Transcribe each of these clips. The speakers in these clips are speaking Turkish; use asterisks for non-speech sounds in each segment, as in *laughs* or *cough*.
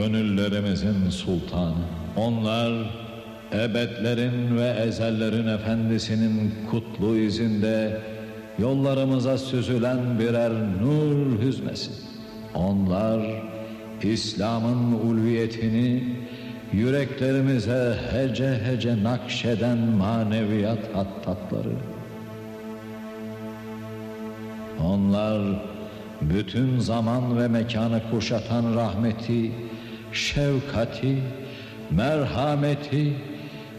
Gönüllerimizin sultanı. Onlar ebedlerin ve ezellerin efendisinin kutlu izinde yollarımıza süzülen birer nur hüzmesi. Onlar İslam'ın ulviyetini yüreklerimize hece hece nakşeden maneviyat hattatları. Onlar bütün zaman ve mekanı kuşatan rahmeti, şefkati, merhameti,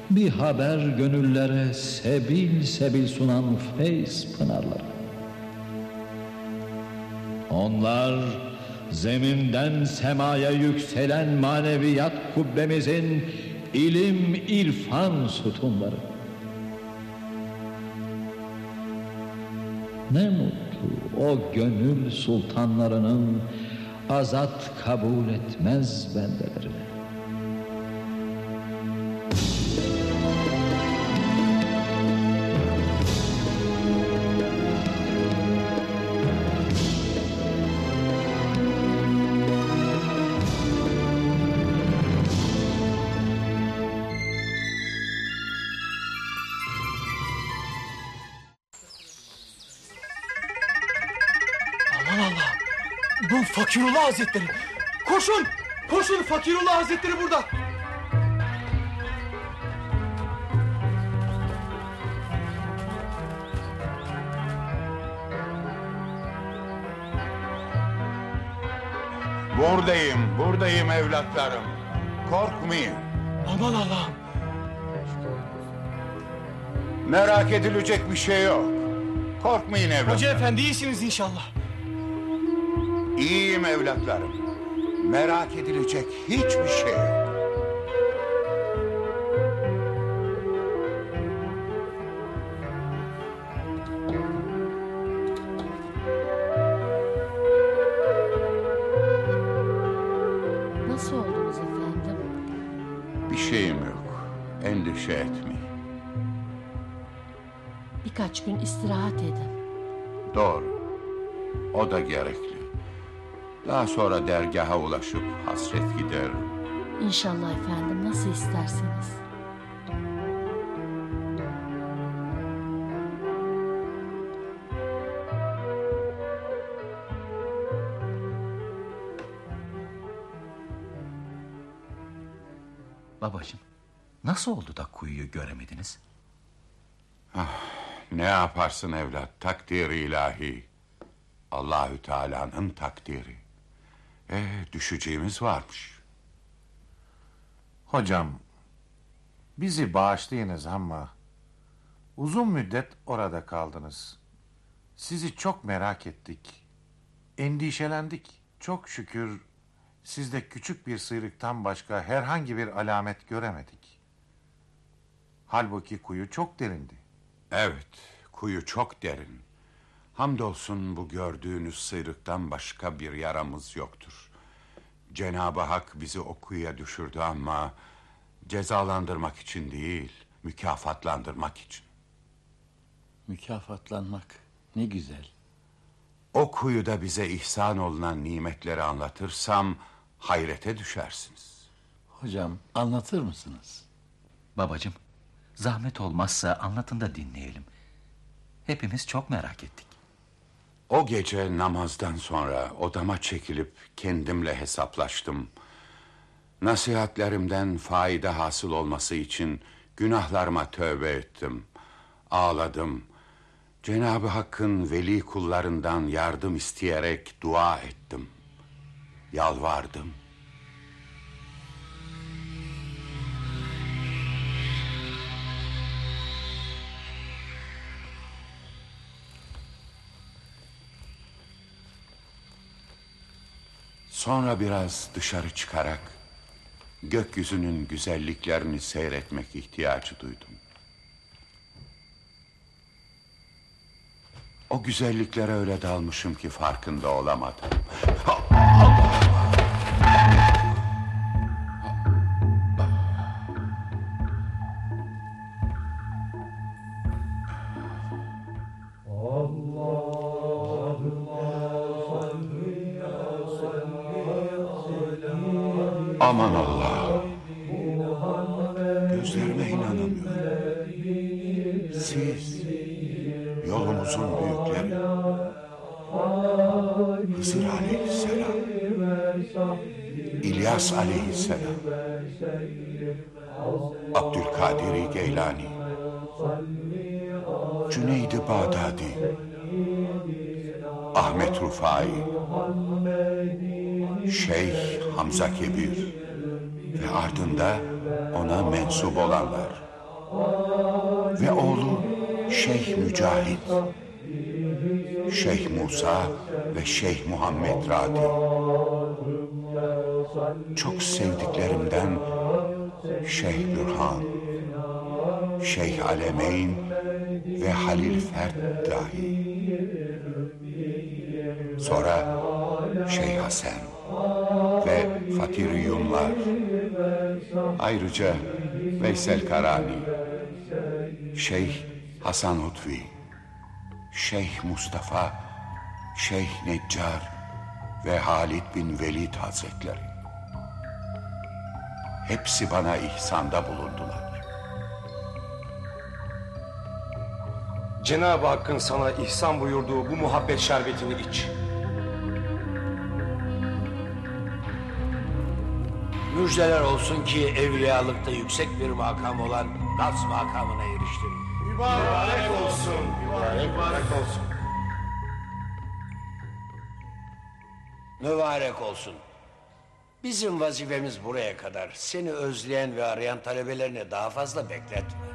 bir haber gönüllere sebil sebil sunan feyz pınarları. Onlar zeminden semaya yükselen maneviyat kubbemizin ilim irfan sütunları. Ne mutlu o gönül sultanlarının azat kabul etmez bendelerine. Fakirullah Hazretleri. Koşun. Koşun Fakirullah Hazretleri burada. Buradayım, buradayım evlatlarım. Korkmayın. Aman Allah'ım. Merak edilecek bir şey yok. Korkmayın evlatlarım. Hoca efendi iyisiniz inşallah. İyiyim evlatlarım. Merak edilecek hiçbir şey yok. Daha sonra dergaha ulaşıp hasret gideririm. İnşallah efendim nasıl isterseniz. Babacığım, nasıl oldu da kuyuyu göremediniz? Ne yaparsın evlat? Takdiri ilahi. Allahü Teala'nın takdiri. E, düşeceğimiz varmış. Hocam, bizi bağışlayınız ama uzun müddet orada kaldınız. Sizi çok merak ettik. Endişelendik. Çok şükür sizde küçük bir sıyrıktan başka herhangi bir alamet göremedik. Halbuki kuyu çok derindi. Evet, kuyu çok derin. Hamdolsun bu gördüğünüz sıyrıktan başka bir yaramız yoktur. Cenab-ı Hak bizi o kuyuya düşürdü ama cezalandırmak için değil, mükafatlandırmak için. Mükafatlanmak ne güzel. O kuyuda bize ihsan olunan nimetleri anlatırsam hayrete düşersiniz. Hocam anlatır mısınız? Babacığım, zahmet olmazsa anlatın da dinleyelim. Hepimiz çok merak ettik. O gece namazdan sonra odama çekilip kendimle hesaplaştım. Nasihatlerimden faide hasıl olması için günahlarıma tövbe ettim. Ağladım. Cenab-ı Hakk'ın veli kullarından yardım isteyerek dua ettim. Yalvardım. Sonra biraz dışarı çıkarak gökyüzünün güzelliklerini seyretmek ihtiyacı duydum. O güzelliklere öyle dalmışım ki farkında olamadım. İlyas Aleyhisselam. Abdülkadir Geylani. Cüneydi Bağdadi. Ahmet Rufai. Şeyh Hamza Kebir ve ardında ona mensup olanlar ve oğlu Şeyh Mücahit, Şeyh Musa ve Şeyh Muhammed Radi. Çok sevdiklerimden Şeyh Bürhan, Şeyh Alemeyn ve Halil Fert dahi. Sonra Şeyh Hasan ve Fakir Yunlar. Ayrıca Veysel Karani, Şeyh Hasan Hutvi, Şeyh Mustafa, Şeyh Neccar ve Halid bin Velid Hazretleri. Hepsi bana ihsanda bulundular. Cenab-ı Hakk'ın sana ihsan buyurduğu bu muhabbet şerbetini iç. Müjdeler olsun ki evliyalıkta yüksek bir makam olan Gavs makamına eriştin. Mübarek olsun. Mübarek olsun. Mübarek olsun. Bizim vazifemiz buraya kadar. Seni özleyen ve arayan talebelerini daha fazla bekletme.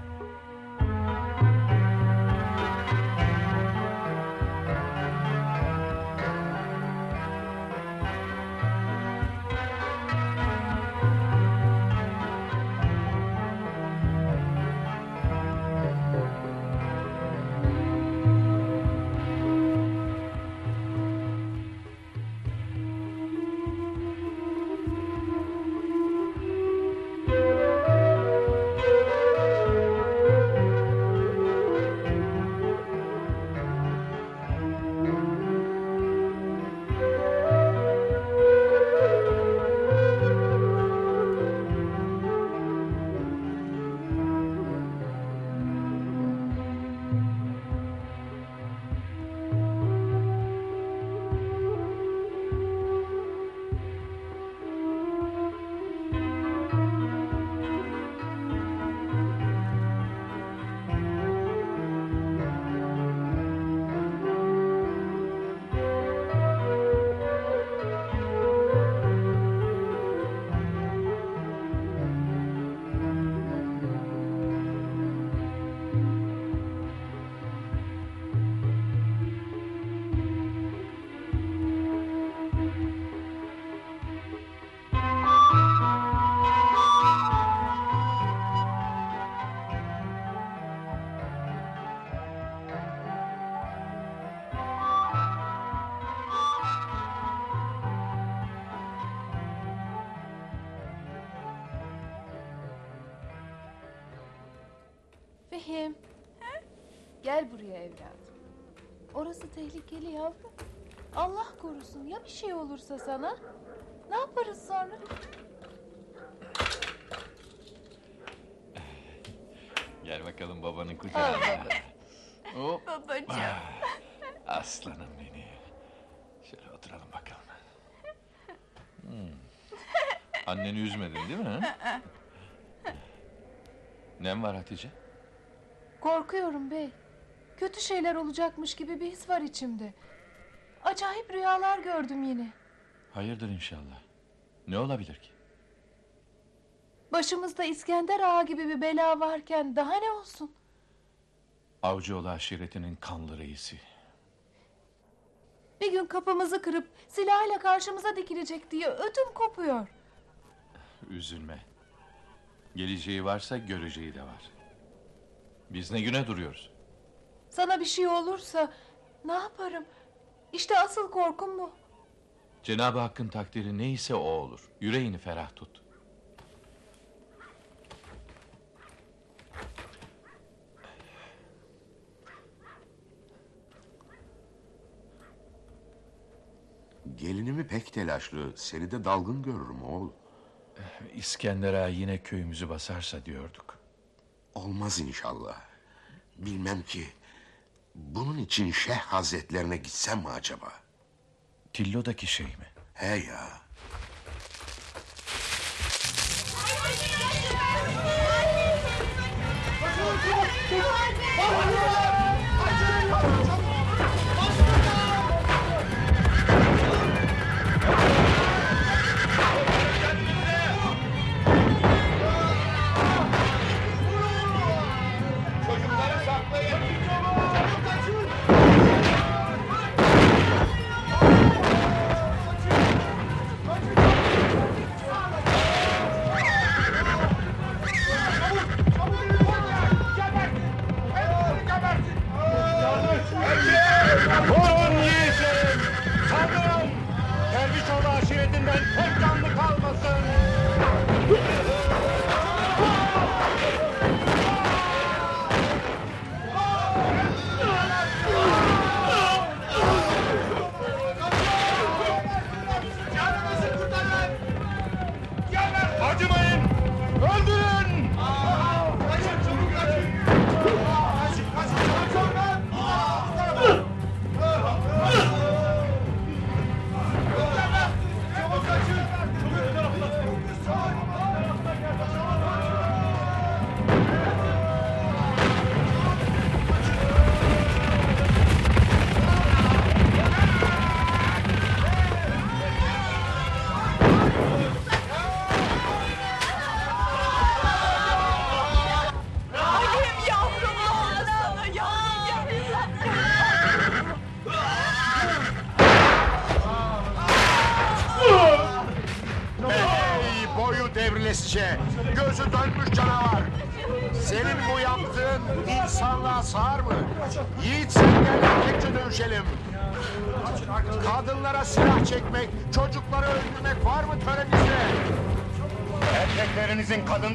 Fehim. Gel buraya evladım. Orası tehlikeli yavrum. Allah korusun ya bir şey olursa sana? Ne yaparız sonra? Gel bakalım babanın kucağına. Hop. Babacığım. Aslanım beni. Şöyle oturalım bakalım. Hmm. Anneni üzmedin değil mi? ha? *laughs* Nem var Hatice? Korkuyorum bey. Kötü şeyler olacakmış gibi bir his var içimde. Acayip rüyalar gördüm yine. Hayırdır inşallah. Ne olabilir ki? Başımızda İskender Ağa gibi bir bela varken daha ne olsun? Avcıoğlu aşiretinin kanlı reisi. Bir gün kapımızı kırıp silahla karşımıza dikilecek diye ödüm kopuyor. Üzülme. Geleceği varsa göreceği de var. Biz ne güne duruyoruz? Sana bir şey olursa ne yaparım? İşte asıl korkum bu. Cenab-ı Hakk'ın takdiri neyse o olur. Yüreğini ferah tut. Gelinimi pek telaşlı, seni de dalgın görürüm oğul. İskender Ağa yine köyümüzü basarsa diyorduk. Olmaz inşallah. Bilmem ki. Bunun için Şeyh Hazretlerine gitsem mi acaba? Tillo'daki şey mi? He ya. Vurun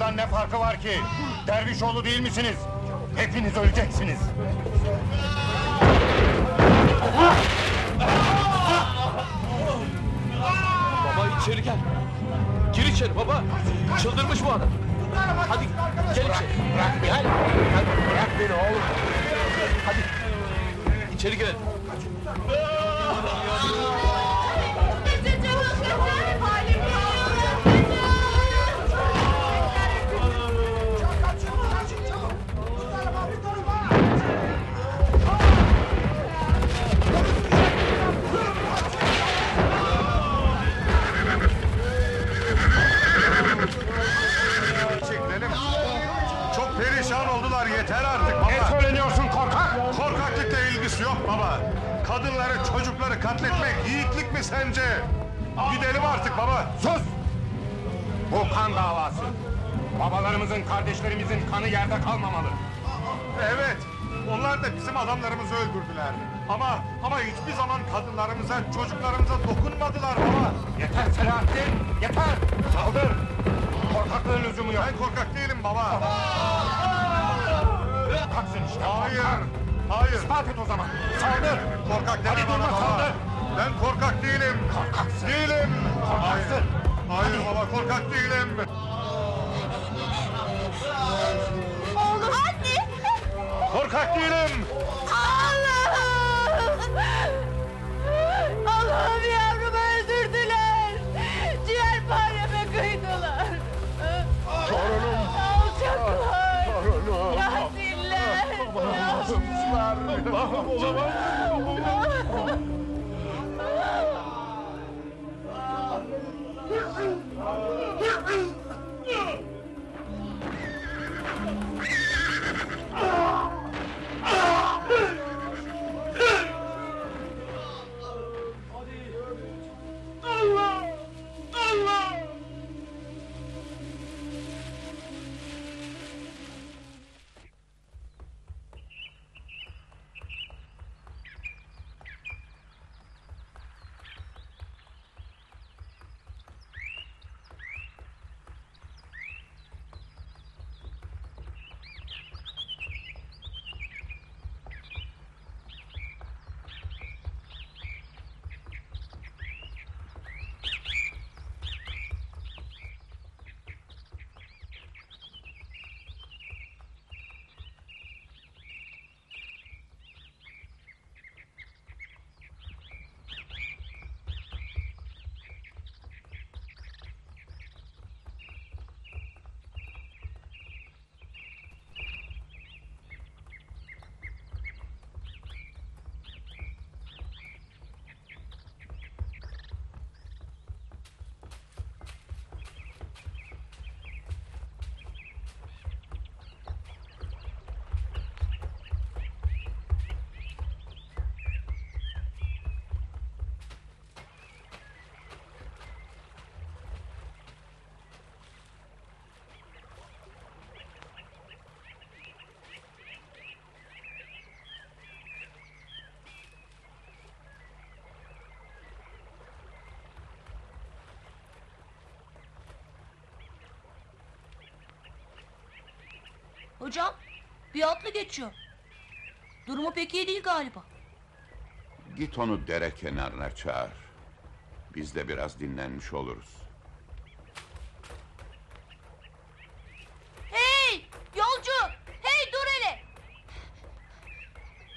Kadından ne farkı var ki? Dervişoğlu değil misiniz? Hepiniz öleceksiniz. Baba içeri gel. Gir içeri baba. Çıldırmış bu adam. Hadi gel içeri. Bırak Nihal. Hadi bırak beni oğlum. Hadi. İçeri gel. Katletmek yiğitlik mi sence? Gidelim artık baba. Sus! Bu kan davası. Babalarımızın, kardeşlerimizin kanı yerde kalmamalı. Evet. Onlar da bizim adamlarımızı öldürdüler. Ama ama hiçbir zaman kadınlarımıza, çocuklarımıza dokunmadılar baba. Yeter Selahattin, yeter! Saldır! Korkaklığın lüzumu yok. Ben korkak değilim baba. Korkaksın işte. Hayır. Hayır. İspat et o zaman. Saldır! Korkak deme bana baba. saldır. Ben korkak değilim. Korkaksın. Değilim. Korkaksın. Hayır, hayır baba korkak değilim. Oğlum. Anne. Korkak değilim. Allah'ım! Allah'ım yavrumu öldürdüler. Ciğerpareme kıydılar. Torunum. Alçaklar. Torunum. Katiller. Allah'ım olamaz. Hocam bir atlı geçiyor. Durumu pek iyi değil galiba. Git onu dere kenarına çağır. Biz de biraz dinlenmiş oluruz. Hey yolcu! Hey dur hele!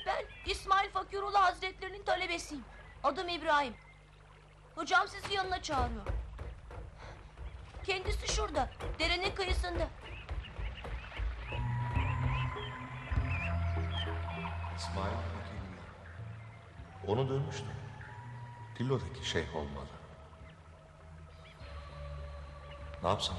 Ben İsmail Fakirullah Hazretlerinin talebesiyim. Adım İbrahim. Hocam sizi yanına çağırıyor. Şeyh olmalı. Ne yapsam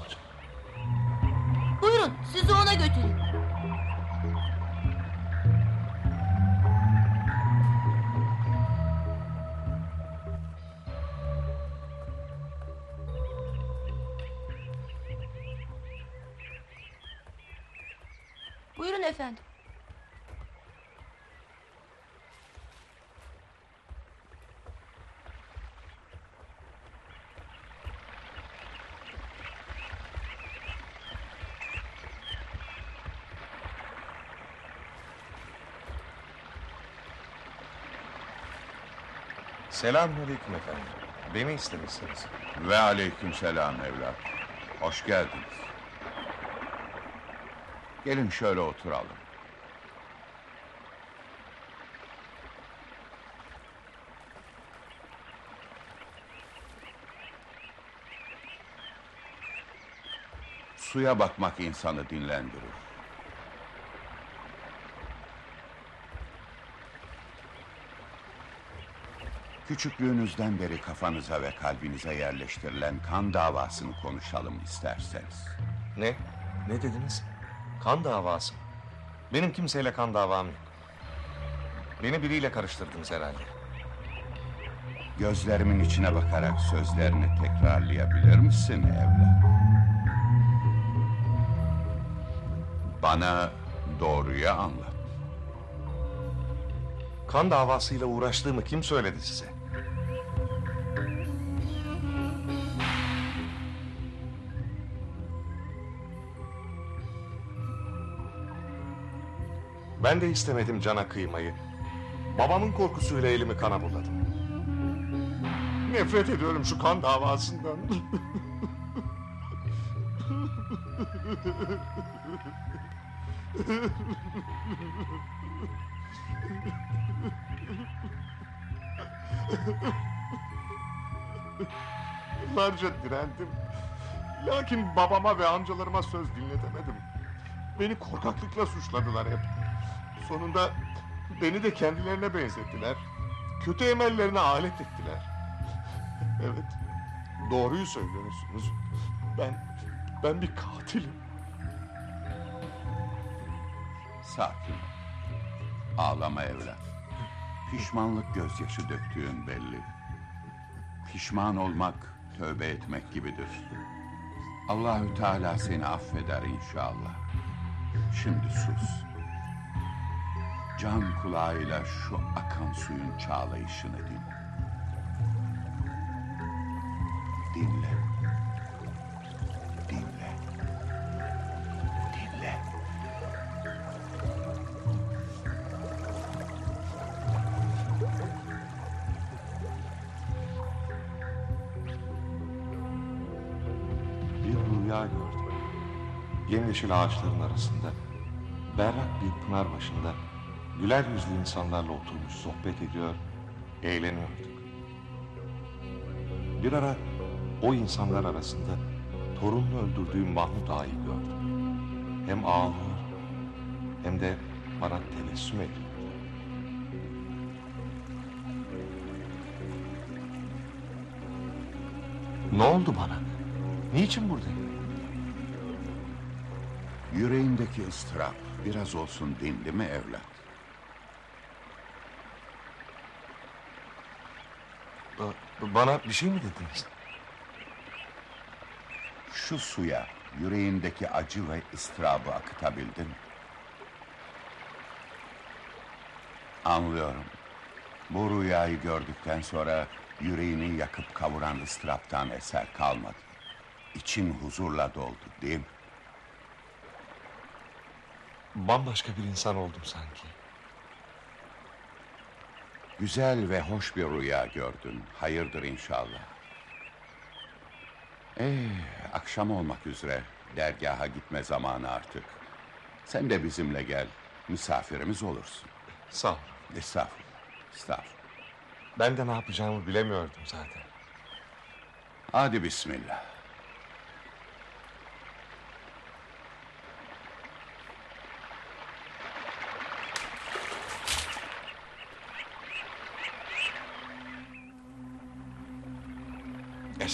Selamünaleyküm efendim. Beni istemişsiniz. Ve aleykümselam evlat. Hoş geldiniz. Gelin şöyle oturalım. Suya bakmak insanı dinlendirir. Küçüklüğünüzden beri kafanıza ve kalbinize yerleştirilen kan davasını konuşalım isterseniz. Ne? Ne dediniz? Kan davası mı? Benim kimseyle kan davam yok. Beni biriyle karıştırdınız herhalde. Gözlerimin içine bakarak sözlerini tekrarlayabilir misin evlat? Bana doğruyu anlat. Kan davasıyla uğraştığımı kim söyledi size? Ben de istemedim cana kıymayı. Babamın korkusuyla elimi kana buladım. Nefret ediyorum şu kan davasından. Yıllarca direndim. Lakin babama ve amcalarıma söz dinletemedim. Beni korkaklıkla suçladılar hep. Sonunda beni de kendilerine benzettiler. Kötü emellerine alet ettiler. *laughs* Evet, doğruyu söylüyorsunuz. Ben, ben bir katilim. Sakin. Ağlama evlat. Pişmanlık gözyaşı döktüğün belli. Pişman olmak tövbe etmek gibidir. Allahü Teala seni affeder inşallah. Şimdi sus. Can kulağıyla şu akan suyun çağlayışını dinle. Dinle. Dinle. Dinle. Bir rüya gördüm. Yemyeşil ağaçların arasında, berrak bir pınar başında, güler yüzlü insanlarla oturmuş sohbet ediyor, eğleniyorduk. Bir ara o insanlar arasında torununu öldürdüğüm Mahmut Ağa'yı gördüm. Hem ağlıyor hem de bana tebessüm ediyor. Ne oldu bana? Niçin buradayım? Yüreğindeki ıstırap biraz olsun dindi mi evlat? Ba- Bana bir şey mi dediniz? Şu suya yüreğindeki acı ve ıstırabı akıtabildin. mi? Anlıyorum. Bu rüyayı gördükten sonra yüreğini yakıp kavuran ıstıraptan eser kalmadı. İçin huzurla doldu değil mi? Bambaşka bir insan oldum sanki. Güzel ve hoş bir rüya gördün. Hayırdır inşallah. Eh, akşam olmak üzere. Dergaha gitme zamanı artık. Sen de bizimle gel. Misafirimiz olursun. Sağ ol. Estağfurullah. Estağfurullah. Ben de ne yapacağımı bilemiyordum zaten. Hadi bismillah.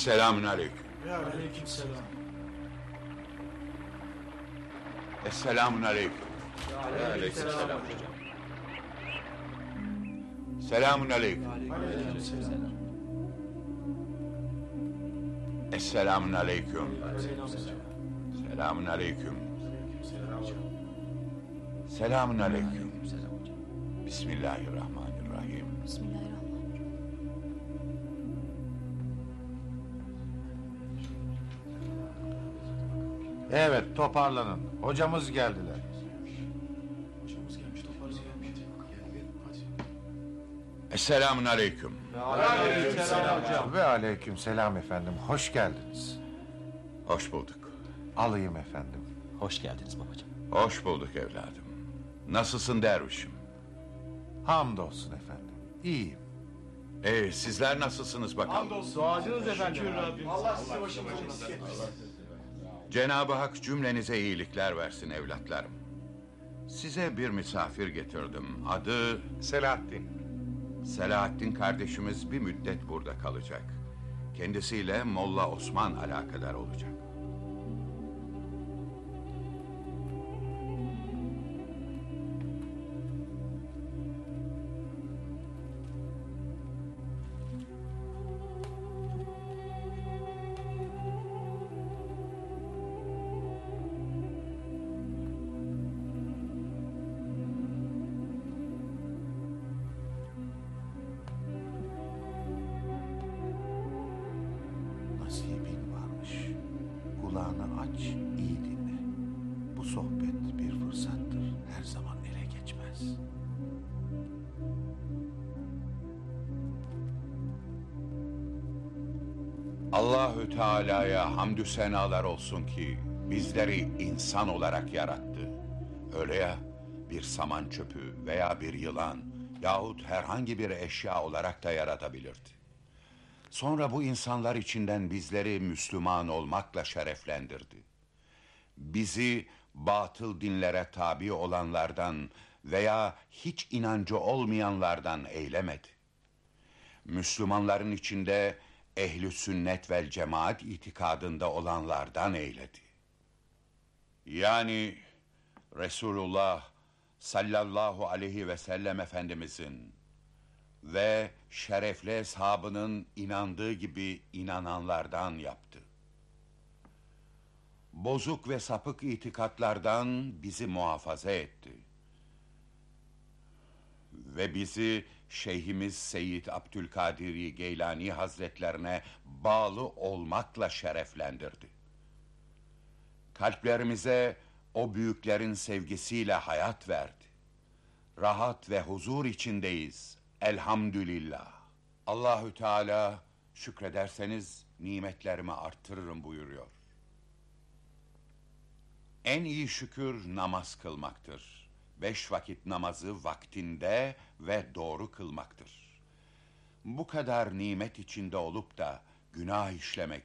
Esselamun aleyküm. Aleyküm selam. Esselamun aleyküm. Aleyküm selam hocam. Selamun aleyküm. Aleyküm selam. Esselamun aleyküm. Selamun aleyküm. Selamun aleyküm. Bismillahirrahmanirrahim. Evet toparlanın. Hocamız geldiler. Esselamun aleyküm. Ve aleyküm selam efendim. Hoş geldiniz. Hoş bulduk. Alayım efendim. Hoş geldiniz babacığım. Hoş bulduk evladım. Nasılsın dervişim? Hamdolsun efendim. İyiyim. Ee, sizler nasılsınız bakalım? Duacınız efendim. Allah sizi başımıza. Cenab-ı Hak cümlenize iyilikler versin evlatlarım. Size bir misafir getirdim. Adı Selahattin. Selahattin kardeşimiz bir müddet burada kalacak. Kendisiyle Molla Osman alakadar olacak. Geçmez. Allahü Teala'ya hamdü senalar olsun ki bizleri insan olarak yarattı. Öyle ya bir saman çöpü veya bir yılan yahut herhangi bir eşya olarak da yaratabilirdi. Sonra bu insanlar içinden bizleri Müslüman olmakla şereflendirdi. Bizi batıl dinlere tabi olanlardan veya hiç inancı olmayanlardan eylemedi. Müslümanların içinde ehli sünnet vel cemaat itikadında olanlardan eyledi. Yani Resulullah sallallahu aleyhi ve sellem Efendimizin ve şerefli eshabının inandığı gibi inananlardan yaptı. Bozuk ve sapık itikatlardan bizi muhafaza etti. Ve bizi Şeyhimiz Seyyid Abdülkadiri Geylani Hazretlerine bağlı olmakla şereflendirdi. Kalplerimize o büyüklerin sevgisiyle hayat verdi. Rahat ve huzur içindeyiz. Elhamdülillah. Allahü Teala şükrederseniz nimetlerimi arttırırım buyuruyor. En iyi şükür namaz kılmaktır. Beş vakit namazı vaktinde ve doğru kılmaktır. Bu kadar nimet içinde olup da günah işlemek,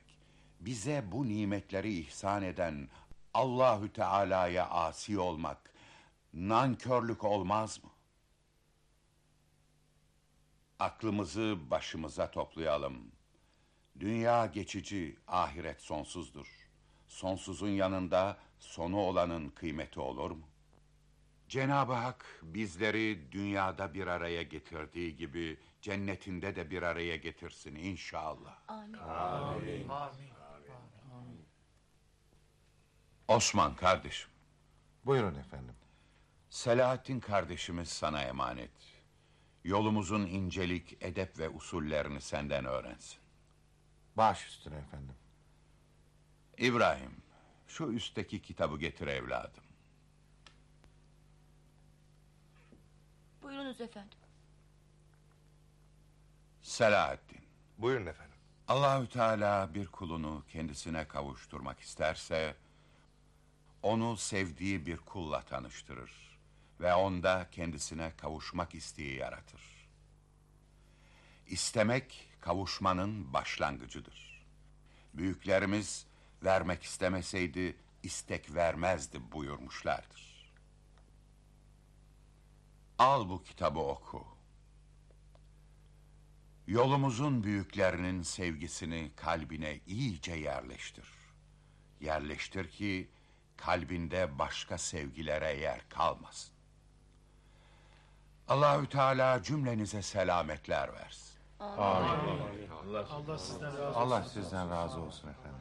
bize bu nimetleri ihsan eden Allahü Teala'ya asi olmak, nankörlük olmaz mı? Aklımızı başımıza toplayalım. Dünya geçici, ahiret sonsuzdur. Sonsuzun yanında sonu olanın kıymeti olur mu? Cenab-ı Hak bizleri dünyada bir araya getirdiği gibi cennetinde de bir araya getirsin inşallah. Amin. Osman kardeşim, Buyurun efendim. Selahattin kardeşimiz sana emanet. Yolumuzun incelik, edep ve usullerini senden öğrensin. Baş üstüne efendim. İbrahim, şu üstteki kitabı getir evladım. Buyurunuz efendim. Selahaddin. Buyurun efendim. Allahü Teala bir kulunu kendisine kavuşturmak isterse onu sevdiği bir kulla tanıştırır ve onda kendisine kavuşmak isteği yaratır. İstemek kavuşmanın başlangıcıdır. Büyüklerimiz vermek istemeseydi istek vermezdi buyurmuşlardır. Al bu kitabı oku. Yolumuzun büyüklerinin sevgisini kalbine iyice yerleştir. Yerleştir ki kalbinde başka sevgilere yer kalmasın. Allahü Teala cümlenize selametler versin. Allah sizden razı olsun. Allah sizden razı olsun efendim.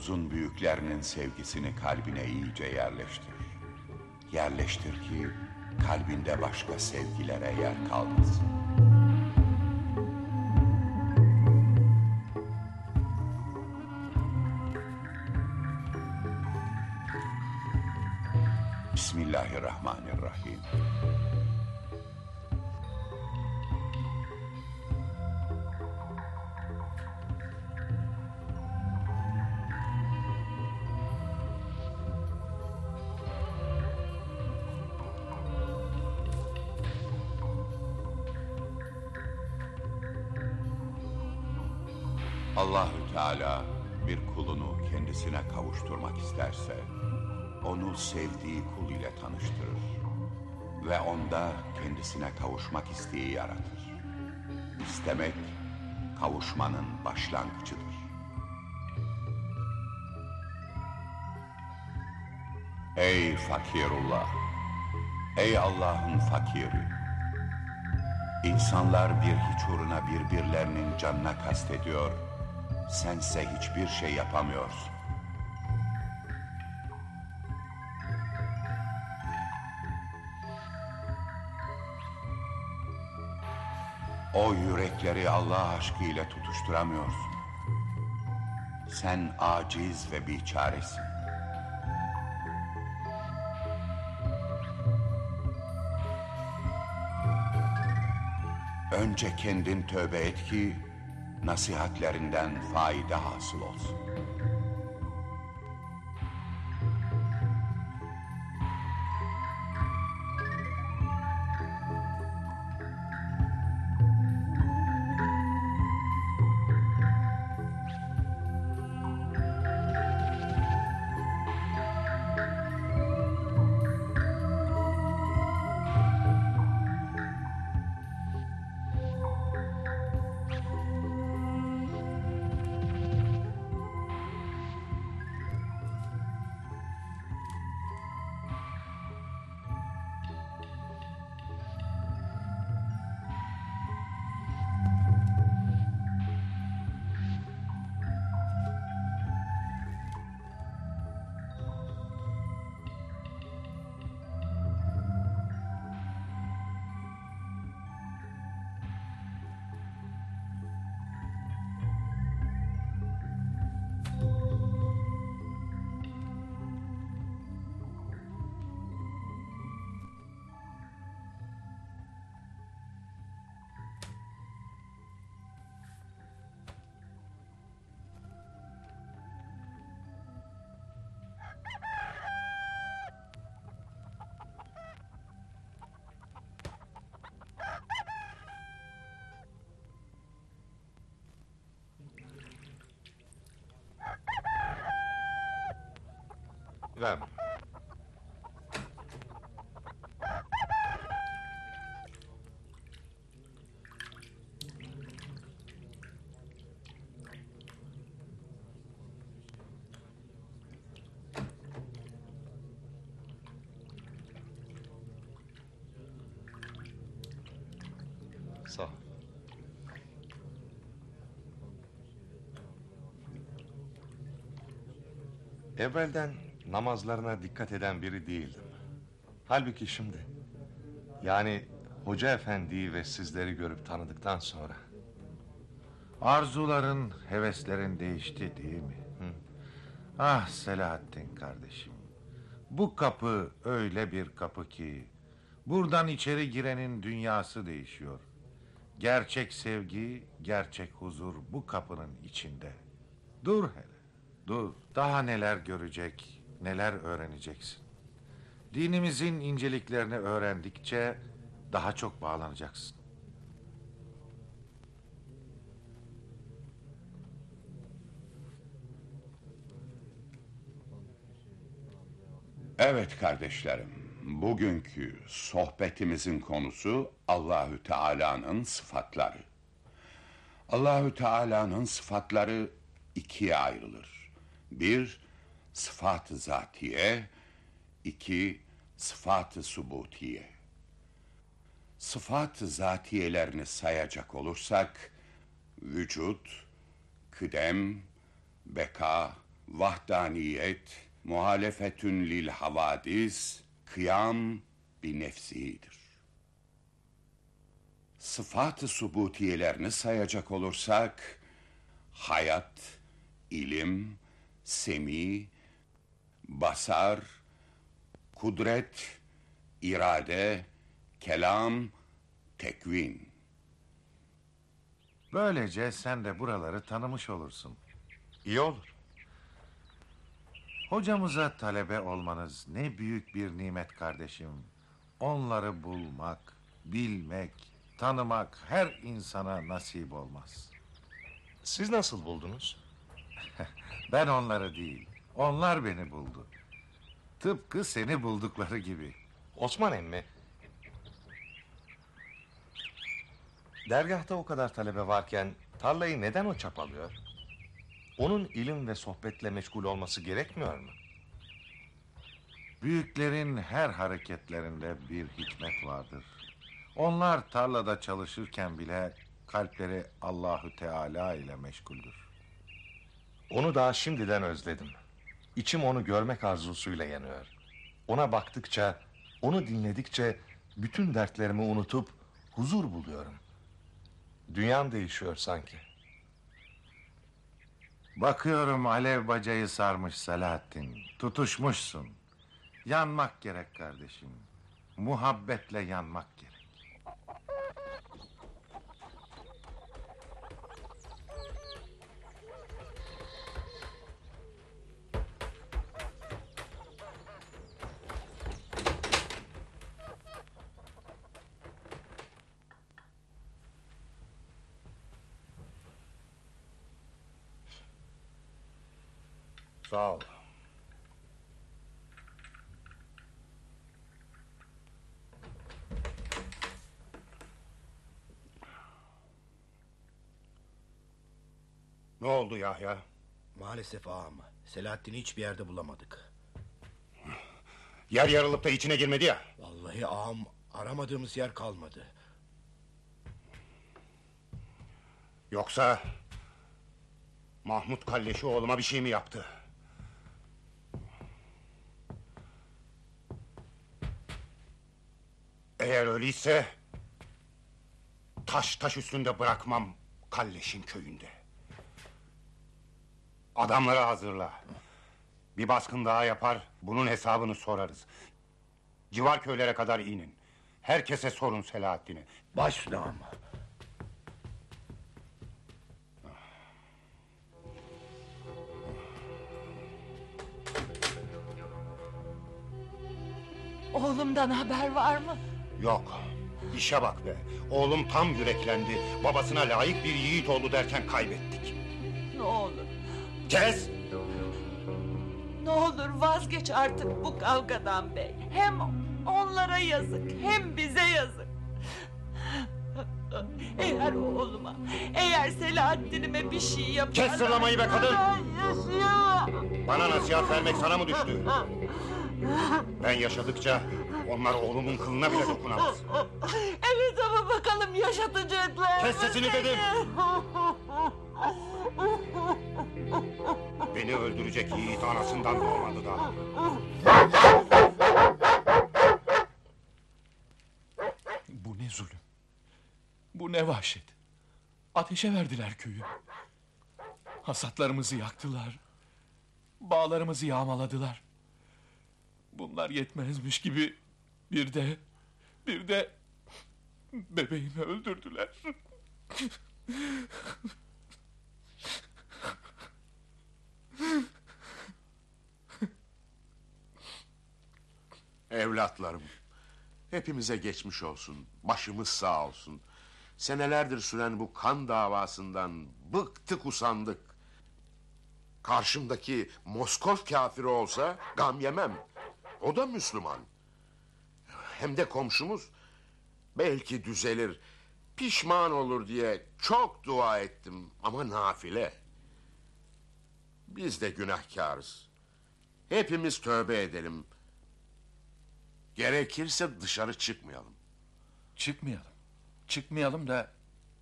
Yolumuzun büyüklerinin sevgisini kalbine iyice yerleştir. Yerleştir ki kalbinde başka sevgilere yer kalmasın. Bismillahirrahmanirrahim. Sevdiği kul ile tanıştırır ve onda kendisine kavuşmak isteği yaratır. İstemek kavuşmanın başlangıcıdır. Ey fakirullah! Ey Allah'ın fakiri! İnsanlar bir hiç uğruna birbirlerinin canına kastediyor, sense hiçbir şey yapamıyorsun. O yürekleri Allah aşkıyla tutuşturamıyorsun. Sen aciz ve biçaresin. Önce kendin tövbe et ki nasihatlerinden faide hasıl olsun. Gitmem. Evvelden namazlarına dikkat eden biri değildim. Halbuki şimdi... Yani Hoca Efendi'yi ve sizleri görüp tanıdıktan sonra... Arzuların, heveslerin değişti değil mi? Ah Selahattin kardeşim. Bu kapı öyle bir kapı ki... Buradan içeri girenin dünyası değişiyor. Gerçek sevgi, gerçek huzur bu kapının içinde. Dur hele, dur. Daha neler görecek, neler öğreneceksin. Dinimizin inceliklerini öğrendikçe daha çok bağlanacaksın. Evet kardeşlerim, bugünkü sohbetimizin konusu Allahü Teala'nın sıfatları. Allahü Teala'nın sıfatları ikiye ayrılır. Bir, sıfat-ı zatiye, iki, sıfat-ı subutiye. Sıfat-ı zatiyelerini sayacak olursak, vücut, kıdem, beka, vahdaniyet, muhalefetün lil havadis, kıyam bir nefsidir. Sıfat-ı subutiyelerini sayacak olursak, hayat, ilim, semi, basar, kudret, irade, kelam, tekvin. Böylece sen de buraları tanımış olursun. İyi olur. Hocamıza talebe olmanız ne büyük bir nimet kardeşim. Onları bulmak, bilmek, tanımak her insana nasip olmaz. Siz nasıl buldunuz? *laughs* ben onları değil, onlar beni buldu. Tıpkı seni buldukları gibi. Osman emmi. Dergahta o kadar talebe varken tarlayı neden o çapalıyor? Onun ilim ve sohbetle meşgul olması gerekmiyor mu? Büyüklerin her hareketlerinde bir hikmet vardır. Onlar tarlada çalışırken bile kalpleri Allahü Teala ile meşguldür. Onu daha şimdiden özledim. İçim onu görmek arzusuyla yanıyor. Ona baktıkça, onu dinledikçe bütün dertlerimi unutup huzur buluyorum. Dünyam değişiyor sanki. Bakıyorum alev bacayı sarmış Selahattin. Tutuşmuşsun. Yanmak gerek kardeşim. Muhabbetle yanmak gerek. Sağ ol. Ne oldu Yahya? Maalesef ağam. Selahattin'i hiçbir yerde bulamadık. Yer yarılıp da içine girmedi ya. Vallahi ağam aramadığımız yer kalmadı. Yoksa Mahmut Kalleşi oğluma bir şey mi yaptı? Eğer öyleyse taş taş üstünde bırakmam Kalleş'in köyünde. Adamları hazırla. Bir baskın daha yapar, bunun hesabını sorarız. Civar köylere kadar inin. Herkese sorun Selahattin'i. Baş üstüne ağam. Oğlumdan haber var mı? Yok. İşe bak be. Oğlum tam yüreklendi. Babasına layık bir yiğit oldu derken kaybettik. Ne olur, Kes! ne olur vazgeç artık bu kavgadan bey. Hem onlara yazık, hem bize yazık. Eğer oğluma, eğer Selahattin'ime bir şey yaparlar... Kes sırlamayı be kadın! Yaşayamam. Bana nasihat vermek sana mı düştü? Ben yaşadıkça Onlar oğlumun kılına bile dokunamaz. Evet ama bakalım yaşatacaklar. Kes sesini dedim. Beni öldürecek yiğit anasından doğmadı da. Bu ne zulüm. Bu ne vahşet. Ateşe verdiler köyü. Hasatlarımızı yaktılar. Bağlarımızı yağmaladılar. Bunlar yetmezmiş gibi bir de bir de bebeğimi öldürdüler. Evlatlarım, hepimize geçmiş olsun, başımız sağ olsun. Senelerdir süren bu kan davasından bıktık usandık. Karşımdaki Moskov kafiri olsa gam yemem. O da Müslüman. Hem de komşumuz. Belki düzelir, pişman olur diye çok dua ettim ama nafile. Biz de günahkarız. Hepimiz tövbe edelim. Gerekirse dışarı çıkmayalım. Çıkmayalım. Çıkmayalım da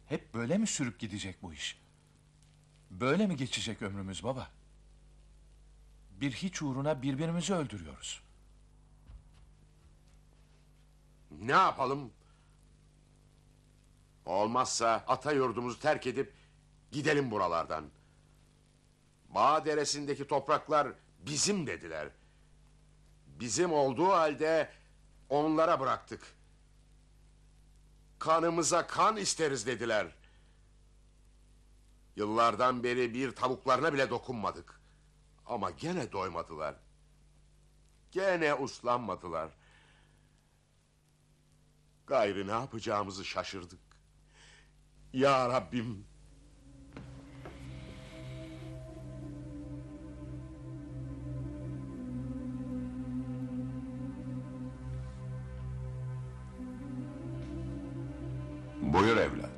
hep böyle mi sürüp gidecek bu iş? Böyle mi geçecek ömrümüz baba? Bir hiç uğruna birbirimizi öldürüyoruz. Ne yapalım? Olmazsa ata yurdumuzu terk edip gidelim buralardan. Bağ deresindeki topraklar bizim dediler. Bizim olduğu halde onlara bıraktık. Kanımıza kan isteriz dediler. Yıllardan beri bir tavuklarına bile dokunmadık. Ama gene doymadılar. Gene uslanmadılar. Gayrı ne yapacağımızı şaşırdık. Ya Rabbim. Buyur evlat.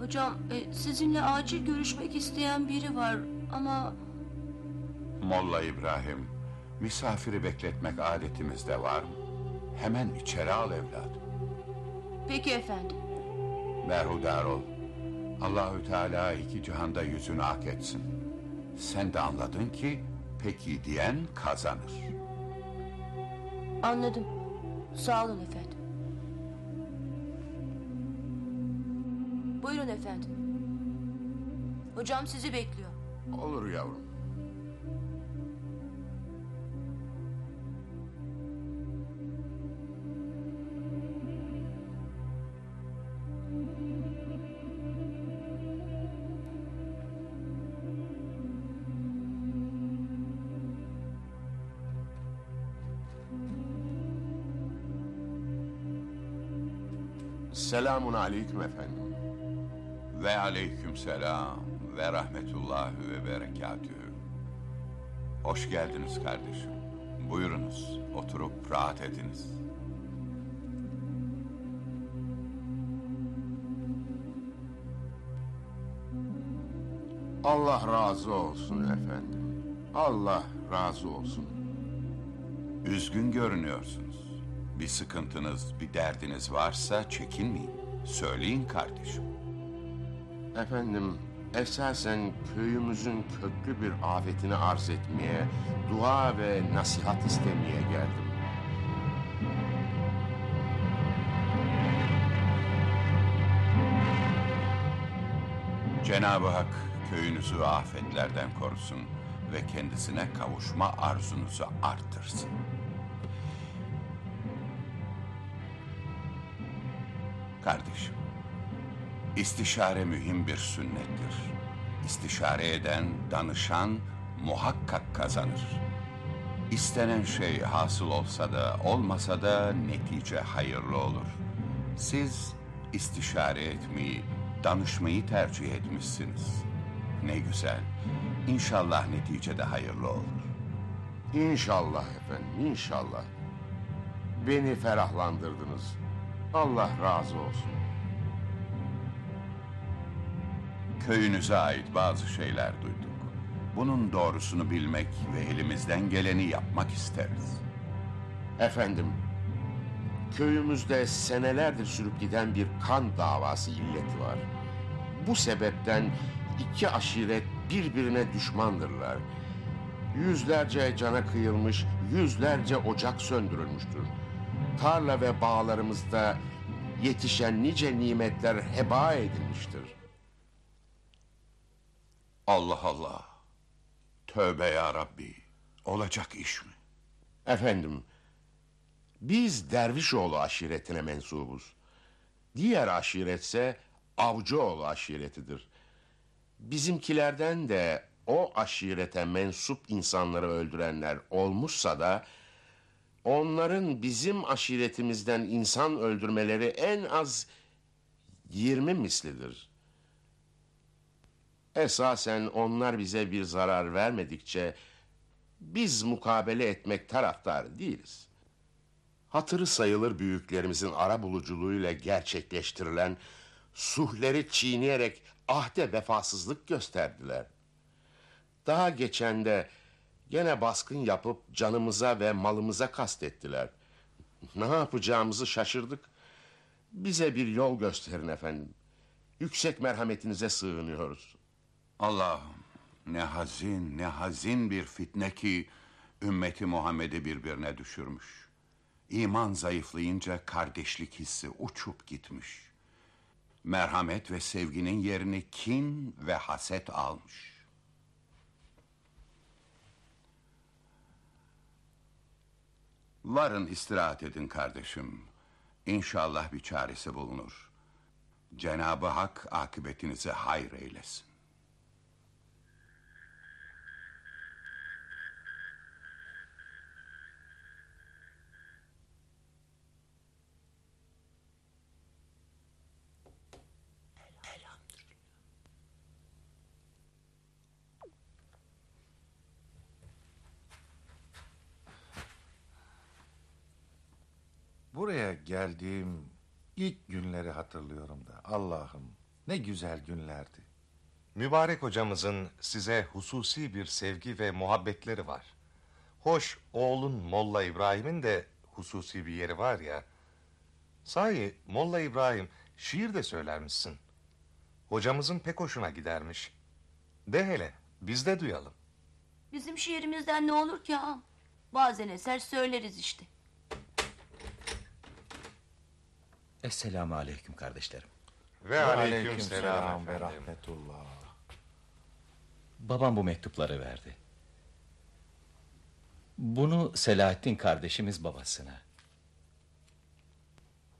Hocam e, sizinle acil görüşmek isteyen biri var ama Molla İbrahim, misafiri bekletmek adetimizde var mı? Hemen içeri al evlat. peki efendim. Berhudar ol. Allahü Teala iki cihanda yüzünü hak etsin. Sen de anladın ki peki diyen kazanır. Anladım. Sağ olun efendim. Buyurun efendim. Hocam sizi bekliyor. Olur yavrum. Selamun aleyküm efendim. Ve aleyküm selam ve rahmetullahi ve berekatühü. Hoş geldiniz kardeşim. Buyurunuz, oturup rahat ediniz. Allah razı olsun efendim. Allah razı olsun. Üzgün görünüyorsunuz. Bir sıkıntınız, bir derdiniz varsa çekinmeyin. Söyleyin kardeşim. Efendim, esasen köyümüzün köklü bir afetini arz etmeye, dua ve nasihat istemeye geldim. Cenab-ı Hak köyünüzü afetlerden korusun ve kendisine kavuşma arzunuzu artırsın. İstişare mühim bir sünnettir. İstişare eden, danışan muhakkak kazanır. İstenen şey hasıl olsa da olmasa da netice hayırlı olur. Siz istişare etmeyi, danışmayı tercih etmişsiniz. Ne güzel. İnşallah neticede hayırlı olur. İnşallah efendim, inşallah. Beni ferahlandırdınız. Allah razı olsun. Köyünüze ait bazı şeyler duyduk. Bunun doğrusunu bilmek ve elimizden geleni yapmak isteriz. Efendim, köyümüzde senelerdir sürüp giden bir kan davası illeti var. Bu sebepten iki aşiret birbirine düşmandırlar. Yüzlerce cana kıyılmış, yüzlerce ocak söndürülmüştür. Tarla ve bağlarımızda yetişen nice nimetler heba edilmiştir. Allah Allah. Tövbe ya Rabbi. Olacak iş mi? Efendim, biz Dervişoğlu aşiretine mensubuz. Diğer aşiretse Avcıoğlu aşiretidir. Bizimkilerden de o aşirete mensup insanları öldürenler olmuşsa da onların bizim aşiretimizden insan öldürmeleri en az 20 mislidir. Esasen onlar bize bir zarar vermedikçe biz mukabele etmek taraftarı değiliz. Hatırı sayılır büyüklerimizin ara buluculuğuyla gerçekleştirilen suhleri çiğneyerek ahde vefasızlık gösterdiler. Daha geçen de gene baskın yapıp canımıza ve malımıza kastettiler. Ne yapacağımızı şaşırdık. Bize bir yol gösterin efendim. Yüksek merhametinize sığınıyoruz. Allah'ım ne hazin ne hazin bir fitne ki ümmeti Muhammed'i birbirine düşürmüş. İman zayıflayınca kardeşlik hissi uçup gitmiş. Merhamet ve sevginin yerini kin ve haset almış. Varın istirahat edin kardeşim. İnşallah bir çaresi bulunur. Cenabı Hak akıbetinizi hayır eylesin. Buraya geldiğim ilk günleri hatırlıyorum da Allah'ım ne güzel günlerdi. Mübarek hocamızın size hususi bir sevgi ve muhabbetleri var. Hoş oğlun Molla İbrahim'in de hususi bir yeri var ya. Sahi Molla İbrahim şiir de söylermişsin. Hocamızın pek hoşuna gidermiş. De hele biz de duyalım. Bizim şiirimizden ne olur ki ağam? Bazen eser söyleriz işte. Esselamu aleyküm kardeşlerim. Ve aleyküm selam ve rahmetullah. Babam bu mektupları verdi. Bunu Selahattin kardeşimiz babasına.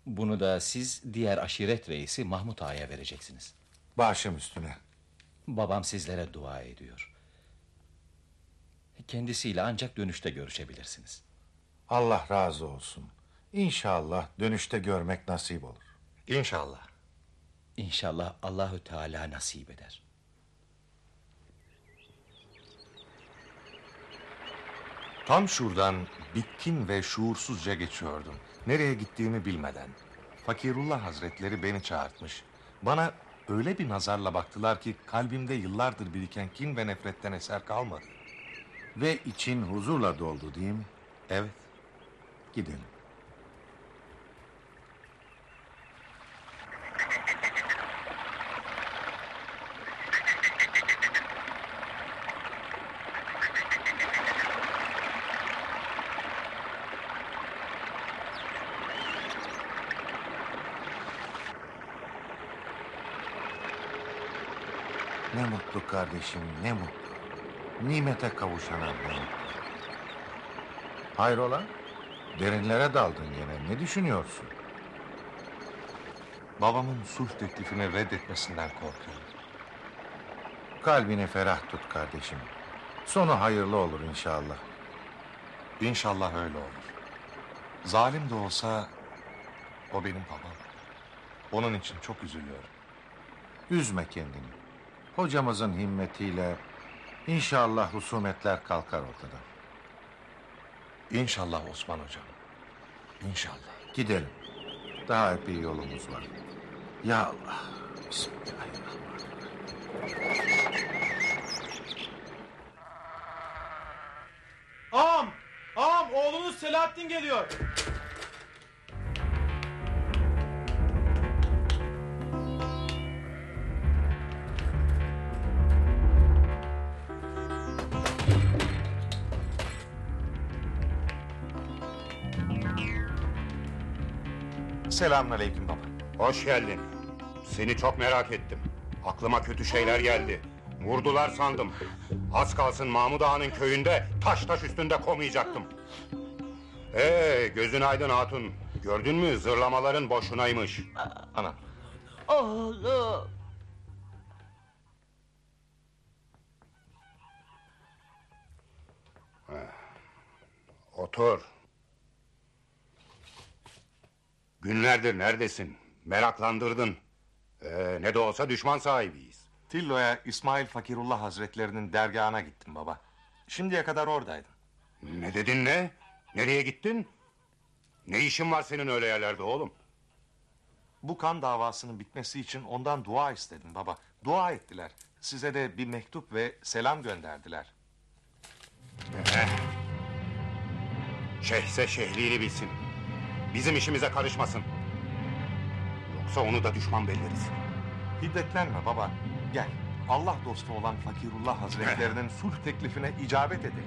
Bunu da siz diğer aşiret reisi Mahmut Ağa'ya vereceksiniz. Başım üstüne. Babam sizlere dua ediyor. Kendisiyle ancak dönüşte görüşebilirsiniz. Allah razı olsun. İnşallah dönüşte görmek nasip olur. İnşallah. İnşallah Allahü Teala nasip eder. Tam şuradan bitkin ve şuursuzca geçiyordum. Nereye gittiğimi bilmeden. Fakirullah Hazretleri beni çağırtmış. Bana öyle bir nazarla baktılar ki kalbimde yıllardır biriken kin ve nefretten eser kalmadı. Ve için huzurla doldu değil mi? Evet. Gidelim. Ne mutlu kardeşim, ne mutlu. Nimete kavuşana ne mutlu. Hayrola? Derinlere daldın gene. Ne düşünüyorsun? Babamın sulh teklifini reddetmesinden korkuyorum. Kalbini ferah tut kardeşim. Sonu hayırlı olur inşallah. İnşallah öyle olur. Zalim de olsa o benim babam. Onun için çok üzülüyorum. Üzme kendini. Hocamızın himmetiyle inşallah husumetler kalkar ortadan. İnşallah Osman hocam. İnşallah. Gidelim. Daha epey yolumuz var. Ya Allah. Bismillahirrahmanirrahim. Ağam! Ağam oğlunuz Selahattin geliyor. Selamünaleyküm baba. Hoş geldin. Seni çok merak ettim. Aklıma kötü şeyler geldi. Vurdular sandım. Az kalsın Mahmud Ağa'nın köyünde taş taş üstünde komayacaktım. Ee, gözün aydın hatun. Gördün mü zırlamaların boşunaymış. Anam. Oğlum. Otur. Günlerdir neredesin? Meraklandırdın. Ee, ne de olsa düşman sahibiyiz. Tillo'ya İsmail Fakirullah Hazretlerinin dergahına gittim baba. Şimdiye kadar oradaydım. Ne dedin ne? Nereye gittin? Ne işin var senin öyle yerlerde oğlum? Bu kan davasının bitmesi için ondan dua istedim baba. Dua ettiler. Size de bir mektup ve selam gönderdiler. Eh. Şeyhse şehliğini bilsin. Bizim işimize karışmasın. Yoksa onu da düşman belleriz. Hiddetlenme baba. Gel. Allah dostu olan Fakirullah Hazretlerinin sulh teklifine icabet edelim.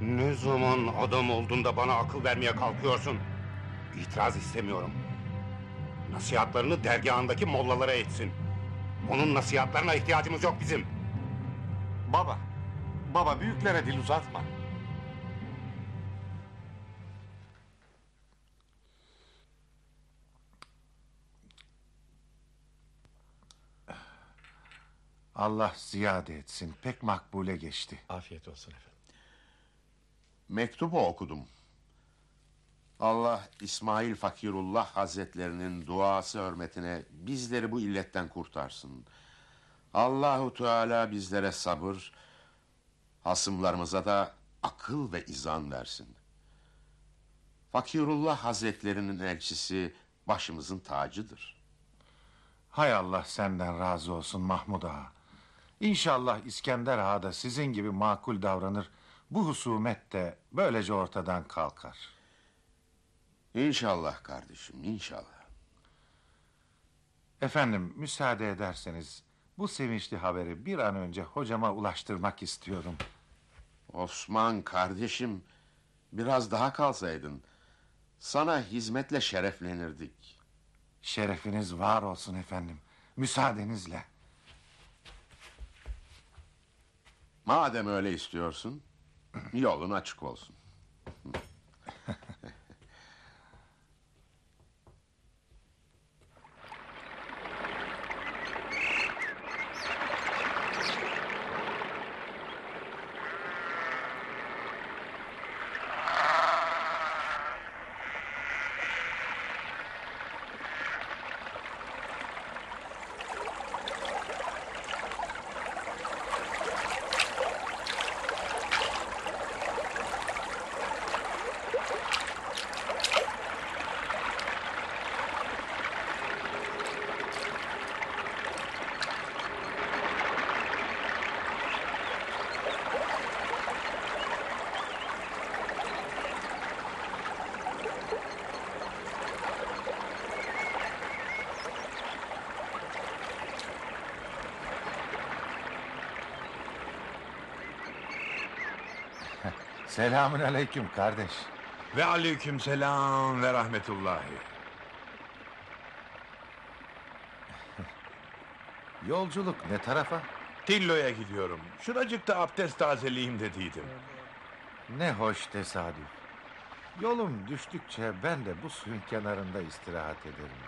Ne zaman adam olduğunda bana akıl vermeye kalkıyorsun? İtiraz istemiyorum. Nasihatlarını dergahındaki mollalara etsin. Onun nasihatlarına ihtiyacımız yok bizim. Baba, baba büyüklere dil uzatma. Allah ziyade etsin. Pek makbule geçti. Afiyet olsun efendim. Mektubu okudum. Allah İsmail Fakirullah Hazretlerinin duası hürmetine bizleri bu illetten kurtarsın. Allahu Teala bizlere sabır, hasımlarımıza da akıl ve izan versin. Fakirullah Hazretlerinin elçisi başımızın tacıdır. Hay Allah senden razı olsun Mahmud Ağa. İnşallah İskender Ağa da sizin gibi makul davranır. Bu husumet de böylece ortadan kalkar. İnşallah kardeşim, inşallah. Efendim müsaade ederseniz bu sevinçli haberi bir an önce hocama ulaştırmak istiyorum. Osman kardeşim, biraz daha kalsaydın. Sana hizmetle şereflenirdik. Şerefiniz var olsun efendim. Müsaadenizle. Madem öyle istiyorsun, yolun açık olsun. Selamün aleyküm kardeş. Ve aleyküm selam ve rahmetullahi. *laughs* Yolculuk ne tarafa? Tillo'ya gidiyorum. Şuracıkta abdest tazeleyeyim dediydim. Ne hoş tesadüf. Yolum düştükçe ben de bu suyun kenarında istirahat ederim.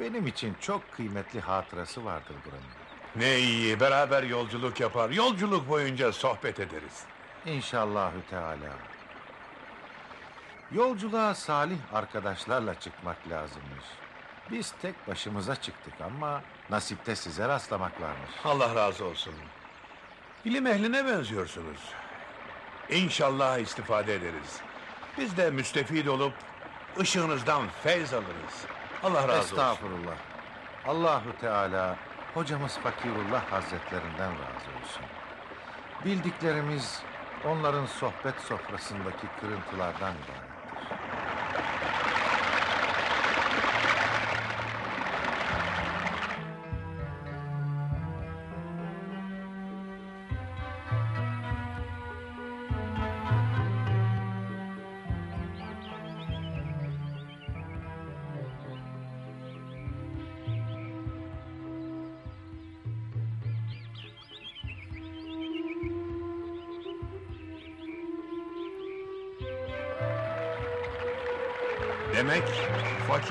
Benim için çok kıymetli hatırası vardır buranın. Ne iyi beraber yolculuk yapar. Yolculuk boyunca sohbet ederiz. İnşallahü Teala. Yolculuğa salih arkadaşlarla çıkmak lazımmış. Biz tek başımıza çıktık ama nasipte size rastlamak varmış. Allah razı olsun. İlim ehline benziyorsunuz. İnşallah istifade ederiz. Biz de müstefid olup ışığınızdan feyz alırız. Allah razı olsun. Estağfurullah. Allahu Teala hocamız Fakirullah Hazretlerinden razı olsun. Bildiklerimiz onların sohbet sofrasındaki kırıntılardan ibarettir.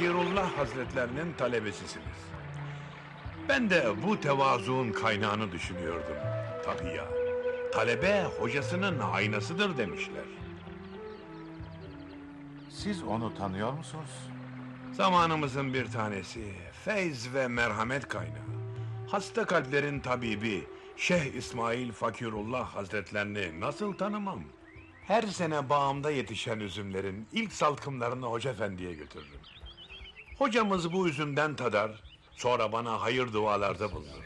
Fakirullah Hazretlerinin talebesisiniz. Ben de bu tevazuun kaynağını düşünüyordum. Tabii ya. Talebe hocasının aynasıdır demişler. Siz onu tanıyor musunuz? Zamanımızın bir tanesi, feyz ve merhamet kaynağı. Hasta kalplerin tabibi, Şeyh İsmail Fakirullah Hazretlerini nasıl tanımam? Her sene bağımda yetişen üzümlerin ilk salkımlarını Hoca Efendi'ye götürürüm. Hocamız bu üzümden tadar, sonra bana hayır dualarda bulunur.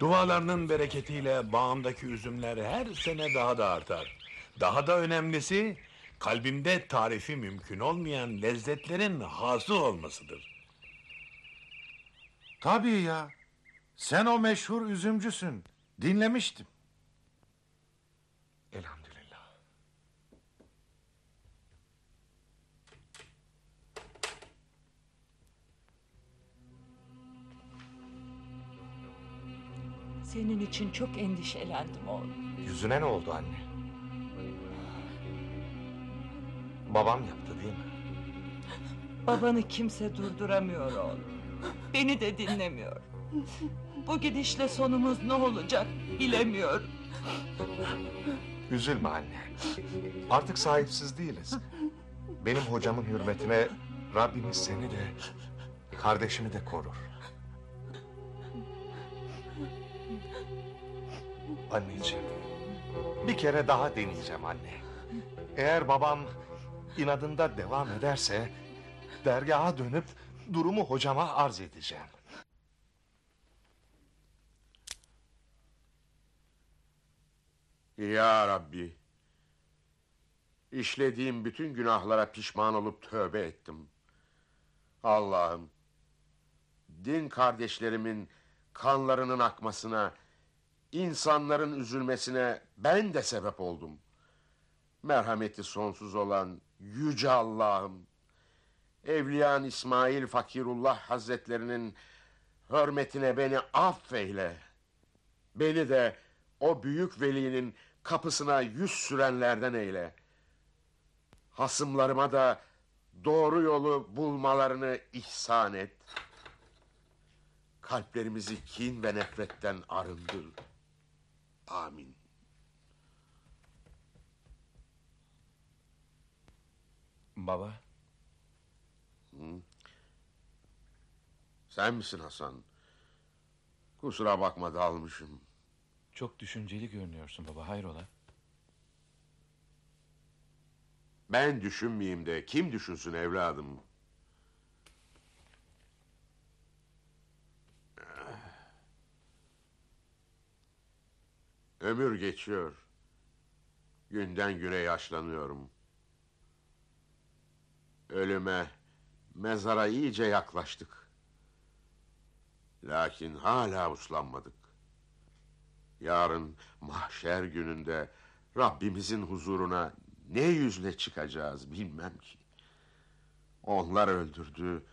Dualarının bereketiyle bağımdaki üzümler her sene daha da artar. Daha da önemlisi, kalbimde tarifi mümkün olmayan lezzetlerin hasıl olmasıdır. Tabii ya. Sen o meşhur üzümcüsün. Dinlemiştim. Senin için çok endişelendim oğlum. Yüzüne ne oldu anne? Babam yaptı değil mi? Babanı kimse durduramıyor oğlum. Beni de dinlemiyor. Bu gidişle sonumuz ne olacak bilemiyorum. Üzülme anne. Artık sahipsiz değiliz. Benim hocamın hürmetine Rabbimiz seni de kardeşimi de korur. Anneciğim, bir kere daha deneyeceğim anne. Eğer babam inadında devam ederse dergaha dönüp durumu hocama arz edeceğim. Ya Rabbi. işlediğim bütün günahlara pişman olup tövbe ettim. Allah'ım. Din kardeşlerimin kanlarının akmasına, insanların üzülmesine ben de sebep oldum. Merhameti sonsuz olan yüce Allah'ım. Evliyan İsmail Fakirullah Hazretlerinin hürmetine beni affeyle. Beni de o büyük velinin kapısına yüz sürenlerden eyle. Hasımlarıma da doğru yolu bulmalarını ihsan et. Kalplerimizi kin ve nefretten arındır. Amin. Baba, Hı? Sen misin Hasan? Kusura bakma dalmışım. çok düşünceli görünüyorsun baba, hayrola? Ben düşünmeyeyim de kim düşünsün evladım? Ömür geçiyor. Günden güne yaşlanıyorum. Ölüme, mezara iyice yaklaştık. Lakin hala uslanmadık. Yarın mahşer gününde Rabbimizin huzuruna ne yüzle çıkacağız bilmem ki. Onlar öldürdü.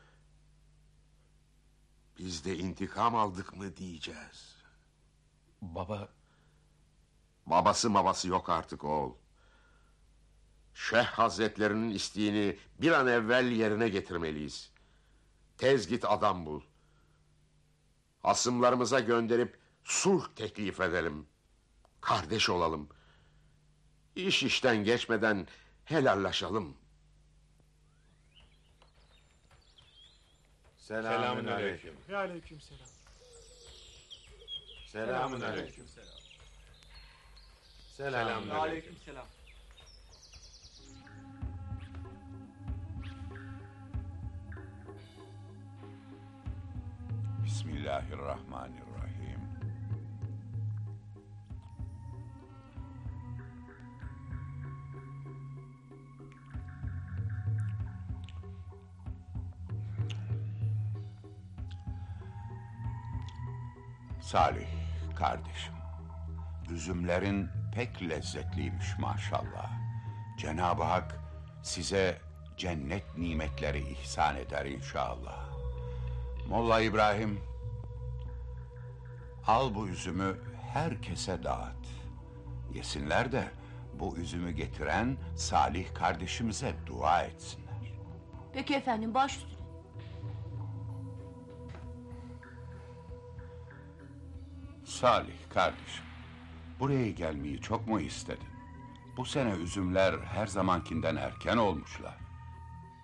Biz de intikam aldık mı diyeceğiz. Baba, Babası babası yok artık oğul. Şeyh Hazretlerinin isteğini bir an evvel yerine getirmeliyiz. Tez git adam bul. Asımlarımıza gönderip sulh teklif edelim. Kardeş olalım. İş işten geçmeden helallaşalım. Selamün aleyküm. Ve aleyküm selam. Selamün aleyküm. Selam. Aleyküm selam. Bismillahirrahmanirrahim. Salih kardeşim, üzümlerin pek lezzetliymiş maşallah. Cenab-ı Hak size cennet nimetleri ihsan eder inşallah. Molla İbrahim, al bu üzümü herkese dağıt. Yesinler de bu üzümü getiren Salih kardeşimize dua etsinler. Peki efendim baş üstüne. Salih kardeşim, buraya gelmeyi çok mu istedin? Bu sene üzümler her zamankinden erken olmuşlar.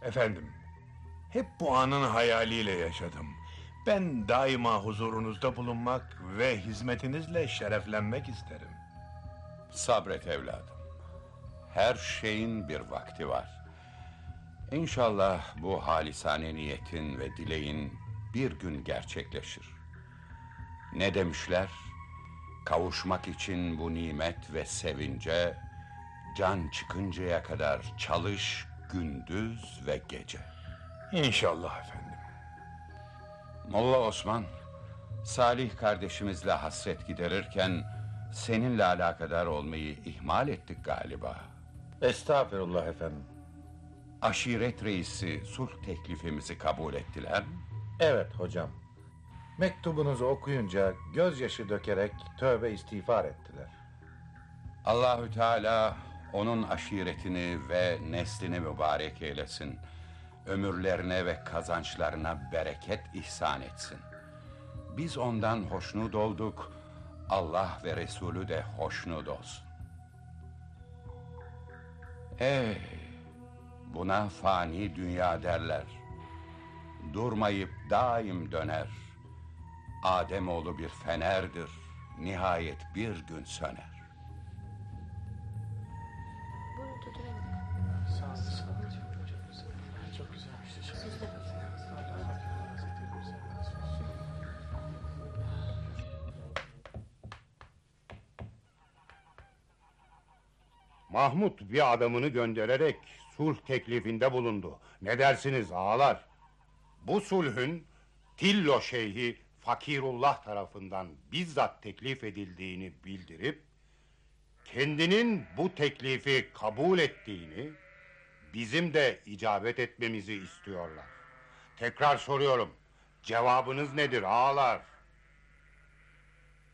Efendim, hep bu anın hayaliyle yaşadım. Ben daima huzurunuzda bulunmak ve hizmetinizle şereflenmek isterim. Sabret evladım. Her şeyin bir vakti var. İnşallah bu halisane niyetin ve dileğin bir gün gerçekleşir. Ne demişler? Kavuşmak için bu nimet ve sevince can çıkıncaya kadar çalış gündüz ve gece. İnşallah efendim. Molla Osman, Salih kardeşimizle hasret giderirken seninle alakadar olmayı ihmal ettik galiba. Estağfurullah efendim. Aşiret reisi sulh teklifimizi kabul ettiler mi? Evet hocam. Mektubunuzu okuyunca gözyaşı dökerek tövbe istiğfar ettiler. Allahü Teala onun aşiretini ve neslini mübarek eylesin. Ömürlerine ve kazançlarına bereket ihsan etsin. Biz ondan hoşnut olduk. Allah ve Resulü de hoşnut olsun. Ey, buna fani dünya derler. Durmayıp daim döner. Ademoğlu bir fenerdir. Nihayet bir gün söner. Mahmut bir adamını göndererek sulh teklifinde bulundu. Ne dersiniz ağalar? Bu sulhün Tillo Şeyhi Fakirullah tarafından bizzat teklif edildiğini bildirip kendinin bu teklifi kabul ettiğini bizim de icabet etmemizi istiyorlar. Tekrar soruyorum. Cevabınız nedir ağalar?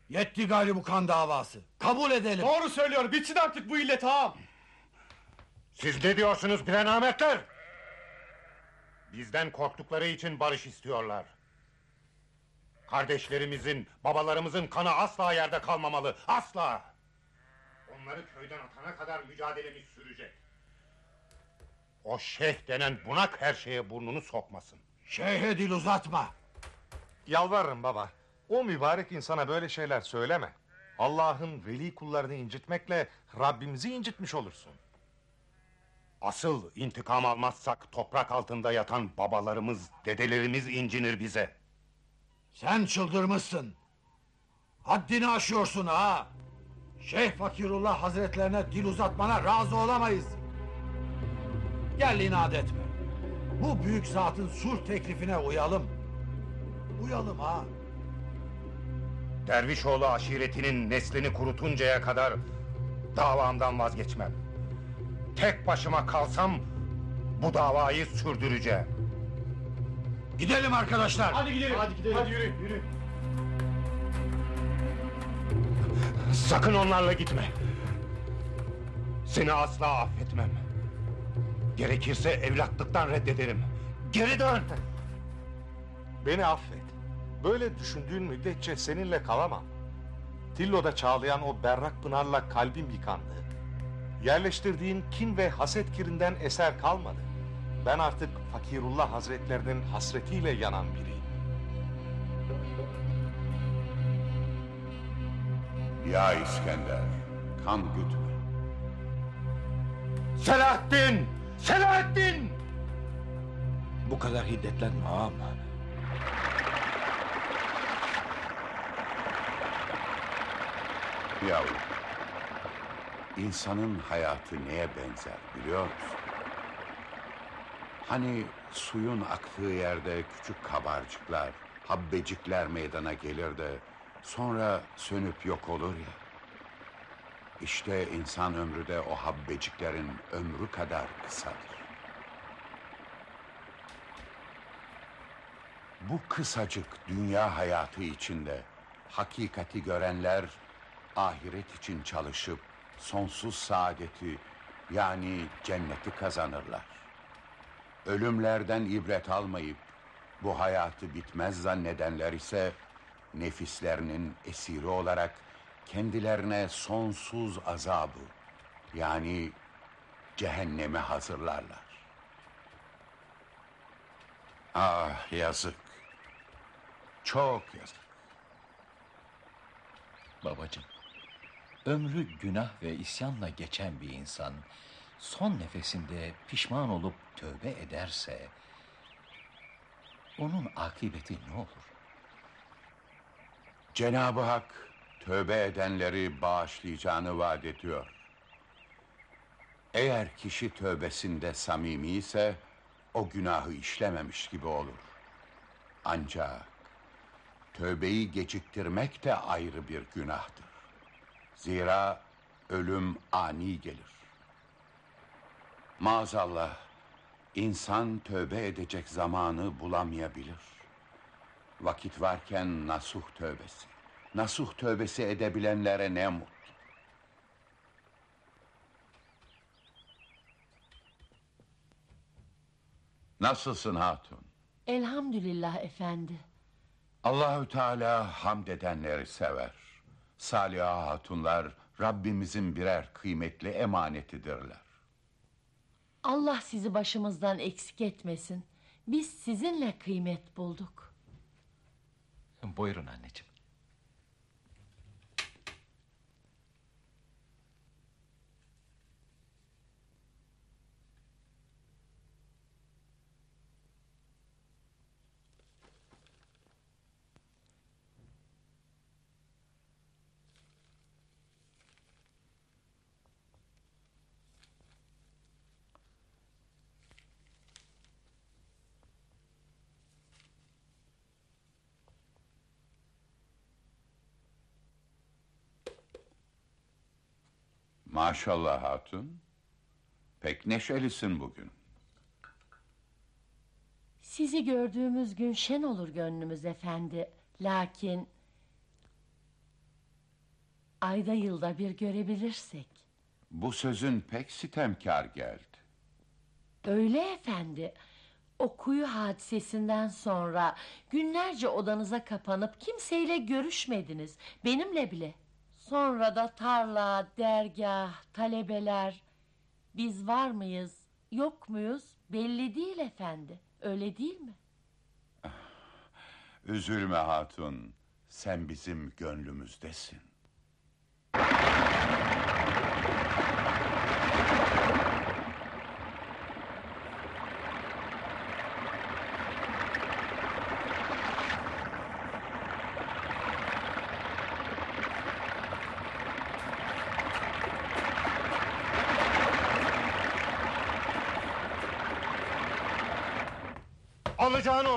Yetti galiba bu kan davası. Kabul edelim. Doğru söylüyor. Bitsin artık bu illet ağam. Siz ne diyorsunuz prenametler? Bizden korktukları için barış istiyorlar. Kardeşlerimizin, babalarımızın kanı asla yerde kalmamalı. Asla. Onları köyden atana kadar mücadelemiz sürecek. O şeyh denen bunak her şeye burnunu sokmasın. Şeyhe dil uzatma. Yalvarırım baba. O mübarek insana böyle şeyler söyleme. Allah'ın veli kullarını incitmekle Rabbimizi incitmiş olursun. Asıl intikam almazsak toprak altında yatan babalarımız, dedelerimiz incinir bize. Sen çıldırmışsın. Haddini aşıyorsun ha. Şeyh Fakirullah Hazretlerine dil uzatmana razı olamayız. Gel inat etme. Bu büyük zatın sulh teklifine uyalım. Uyalım ha. Dervişoğlu aşiretinin neslini kurutuncaya kadar davamdan vazgeçmem. Tek başıma kalsam bu davayı sürdüreceğim. Gidelim arkadaşlar. Hadi gidelim. Hadi gidelim. Hadi yürü, yürü. Sakın onlarla gitme. Seni asla affetmem. Gerekirse evlatlıktan reddederim. Geri dön. Beni affet. Böyle düşündüğün müddetçe seninle kalamam. Tillo'da çağlayan o berrak pınarla kalbim yıkandı. Yerleştirdiğin kin ve haset kirinden eser kalmadı. Ben artık Fakirullah Hazretlerinin hasretiyle yanan biriyim. Ya İskender, kan gütme. Selahattin! Selahattin! Bu kadar hiddetlenme ağam. Yavrum, insanın hayatı neye benzer biliyor musun? Hani suyun aktığı yerde küçük kabarcıklar, habbecikler meydana gelir de Sonra sönüp yok olur ya. İşte insan ömrü de o habbeciklerin ömrü kadar kısadır. Bu kısacık dünya hayatı içinde hakikati görenler ahiret için çalışıp sonsuz saadeti yani cenneti kazanırlar. Ölümlerden ibret almayıp bu hayatı bitmez zannedenler ise nefislerinin esiri olarak kendilerine sonsuz azabı yani cehenneme hazırlarlar. Ah yazık. Çok yazık. Babacığım, ömrü günah ve isyanla geçen bir insan son nefesinde pişman olup tövbe ederse onun akıbeti ne olur? Cenab-ı Hak tövbe edenleri bağışlayacağını vaat ediyor. Eğer kişi tövbesinde samimi ise o günahı işlememiş gibi olur. Ancak tövbeyi geciktirmek de ayrı bir günahtır. Zira ölüm ani gelir. Maazallah insan tövbe edecek zamanı bulamayabilir. Vakit varken nasuh tövbesi. Nasuh tövbesi edebilenlere ne mutlu. Nasılsın hatun? Elhamdülillah efendi. Allahü Teala hamd edenleri sever. Saliha hatunlar Rabbimizin birer kıymetli emanetidirler. Allah sizi başımızdan eksik etmesin. Biz sizinle kıymet bulduk. Buyurun anneciğim. Maşallah hatun. Pek neşelisin bugün. Sizi gördüğümüz gün şen olur gönlümüz efendi. Lakin... Ayda yılda bir görebilirsek. Bu sözün pek sitemkar geldi. Öyle efendi. O kuyu hadisesinden sonra günlerce odanıza kapanıp kimseyle görüşmediniz. Benimle bile. Sonra da tarla, dergah, talebeler. Biz var mıyız, yok muyuz belli değil efendi. Öyle değil mi? Üzülme hatun. Sen bizim gönlümüzdesin.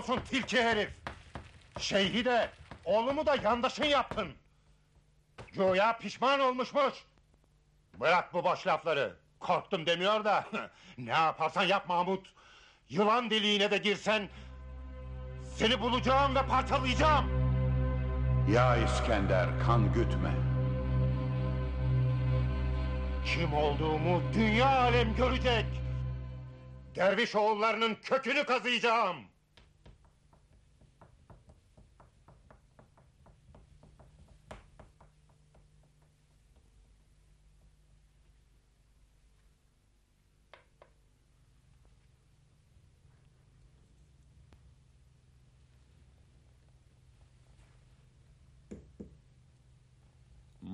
Olsun tilki herif. Şeyhi de oğlumu da yandaşın yaptın. Güya pişman olmuşmuş. Bırak bu boş lafları. Korktum demiyor da. *laughs* ne yaparsan yap Mahmut. Yılan deliğine de girsen... ...seni bulacağım ve parçalayacağım. Ya İskender kan gütme. Kim olduğumu dünya alem görecek. Derviş oğullarının kökünü kazıyacağım.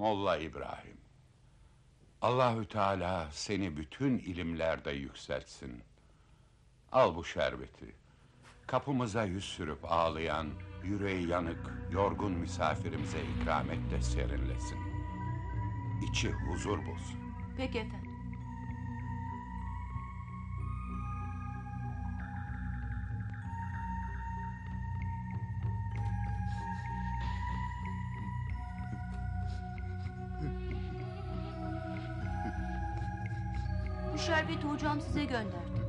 Molla İbrahim. Allahü Teala seni bütün ilimlerde yükseltsin. Al bu şerbeti. Kapımıza yüz sürüp ağlayan, yüreği yanık, yorgun misafirimize ikram et de serinlesin. İçi huzur bulsun. Peki efendim. Hocam size gönderdi.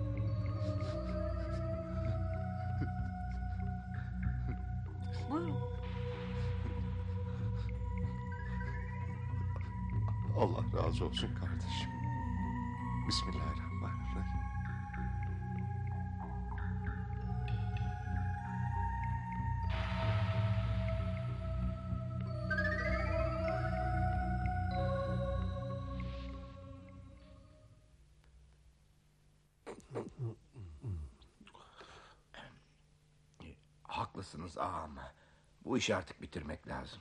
Bu işi artık bitirmek lazım.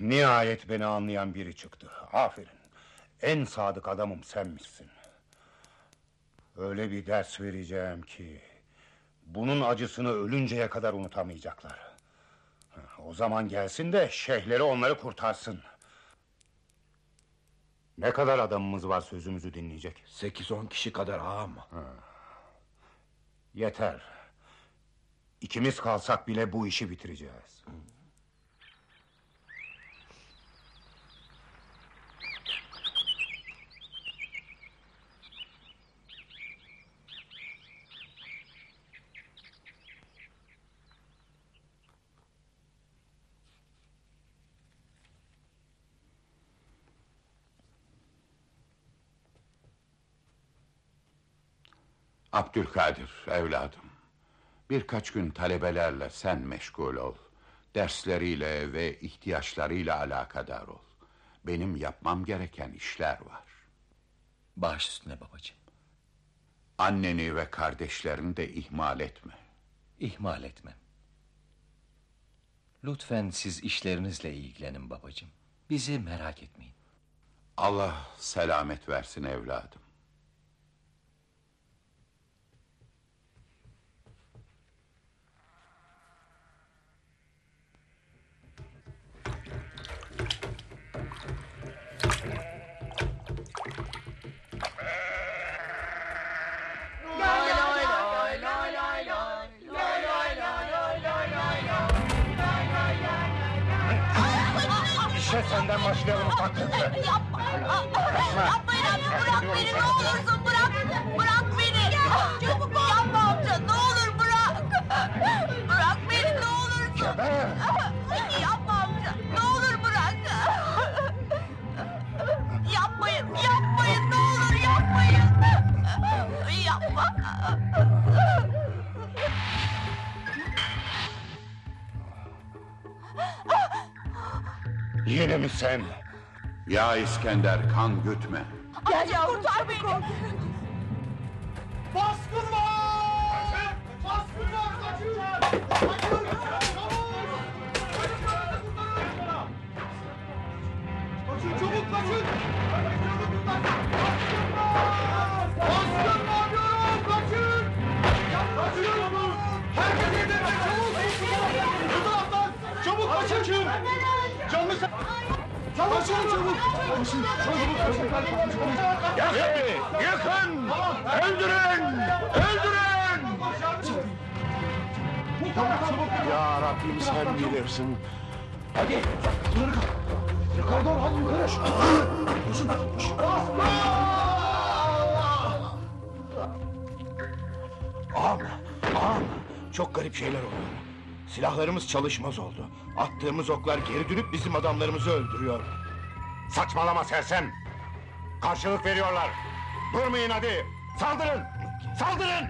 Nihayet beni anlayan biri çıktı. Aferin. En sadık adamım senmişsin. Öyle bir ders vereceğim ki... ...bunun acısını ölünceye kadar unutamayacaklar. O zaman gelsin de şeyhleri onları kurtarsın. Ne kadar adamımız var sözümüzü dinleyecek? Sekiz on kişi kadar ağam. Yeter. İkimiz kalsak bile bu işi bitireceğiz. Abdülkadir evladım. Birkaç gün talebelerle sen meşgul ol. Dersleriyle ve ihtiyaçlarıyla alakadar ol. Benim yapmam gereken işler var. Baş üstüne babacığım. Anneni ve kardeşlerini de ihmal etme. İhmal etmem. Lütfen siz işlerinizle ilgilenin babacığım. Bizi merak etmeyin. Allah selamet versin evladım. Başlayalım ufaklık. Yapma. Yapmayın amca bırak beni ne olursun bırak. Bırak beni. Çabuk ol. Yapma amca ne olur Yine mi sen? Ya İskender kan gütme. Gel yavrum kurtar beni. Baskın var! Baskın var! Kaçın! Kaçın! Kaçın çabuk kaçın! Baskın var diyorum kaçın! Kaçın! Herkes yerine çabuk! Bu taraftan! Çabuk kaçın! Canlı sen! Kaçın çabuk! Kaçın! Çabuk! Yakın! Yakın! Öldürün! Öldürün! Ya Rabbim sen bilirsin. Hadi! Yukarı kalk! Yukarı doğru hadi yukarı! Koşun! Koşun! Ağam, ağam. Çok garip şeyler oluyor. Silahlarımız çalışmaz oldu. Attığımız oklar geri dönüp bizim adamlarımızı öldürüyor. Saçmalama sersem! Karşılık veriyorlar! Durmayın hadi! Saldırın! Saldırın!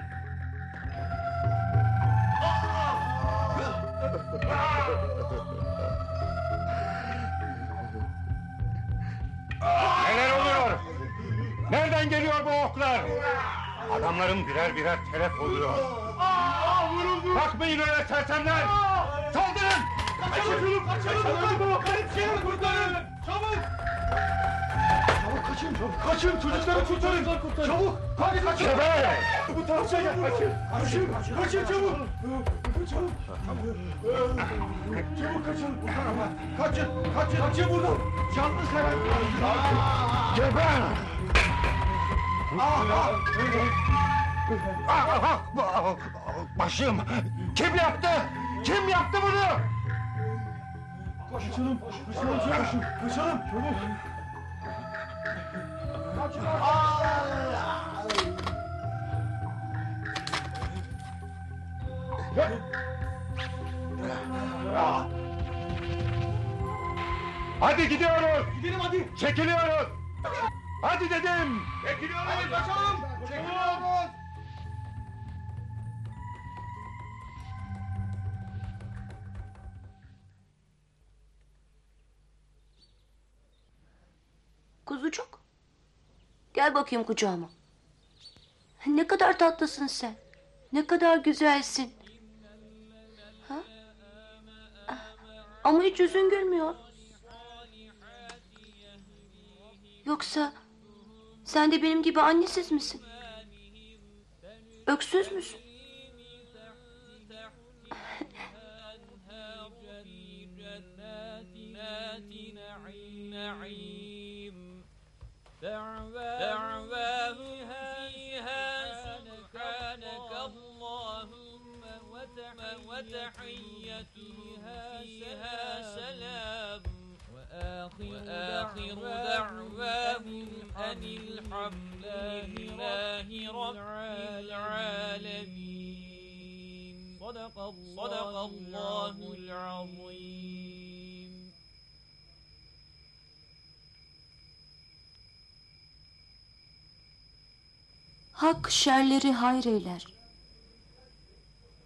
Neler oluyor? Nereden geliyor bu oklar? Adamların birer birer telef oluyor. Bakmayın öyle sersemler! Saldırın! Kaçalım! Kaçalım! Kaçalım! Kaçalım! Kurtarın! Çabuk! Çabuk kaçın! Çabuk kaçın! Çocukları kurtarın! Çabuk! Hadi kaçın! Bu tarafa gel! Kaçın! Kaçın! Kaçın çabuk! Çabuk! Çabuk kaçın! Bu tarafa! Kaçın! Kaçın! Kaçın buradan! Canlı seven! Geber! Ah! Ah! Ah, ah, ah, Başım! Kim yaptı? Kim yaptı bunu? Kaçalım, kaçalım, kaçalım, kaçalım, çabuk. Hadi gidiyoruz, Gidelim hadi. çekiliyoruz. Hadi dedim. Çekiliyoruz. Hadi kaçalım. Çekiliyoruz. Gel bakayım kucağıma. Ne kadar tatlısın sen. Ne kadar güzelsin. Ha? Ah, Ama hiç yüzün gülmüyor. Yoksa sen de benim gibi annesiz misin? Öksüz müsün? *laughs* دعواها فيها سبحانك اللهم وتحيتها فيها سلام وآخر دعواهم أن الحمد لله رب العالمين صدق الله العظيم. Hak şerleri hayreyler.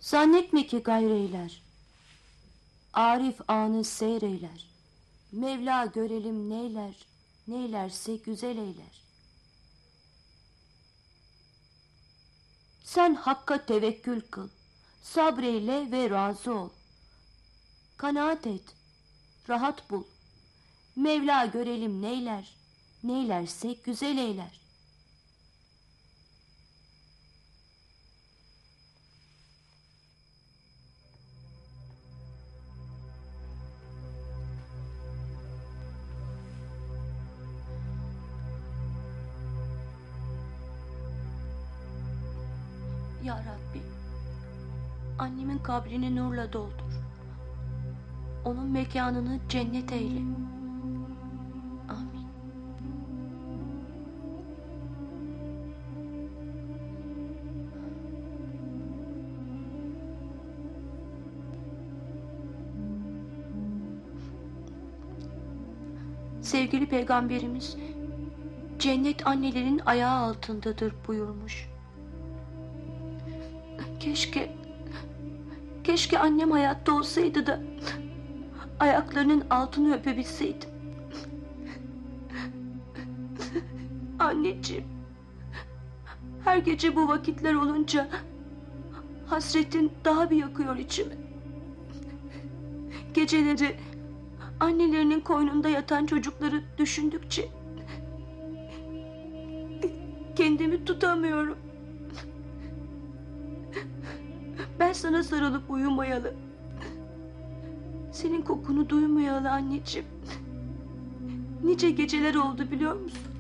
Zannetme ki gayreyler. Arif anı seyreyler. Mevla görelim neyler, neylerse güzel eyler. Sen hakka tevekkül kıl, sabreyle ve razı ol. Kanaat et, rahat bul. Mevla görelim neyler, neylerse güzel eyler. Ya Rabbi, annemin kabrini nurla doldur. Onun mekanını cennet eyle. Amin. Sevgili peygamberimiz cennet annelerin ayağı altındadır buyurmuş. Keşke keşke annem hayatta olsaydı da ayaklarının altını öpebilseydim. Anneciğim. Her gece bu vakitler olunca hasretin daha bir yakıyor içimi. Geceleri annelerinin koynunda yatan çocukları düşündükçe kendimi tutamıyorum. Ben sana sarılıp uyumayalı. Senin kokunu duymayalı anneciğim. Nice geceler oldu biliyor musun?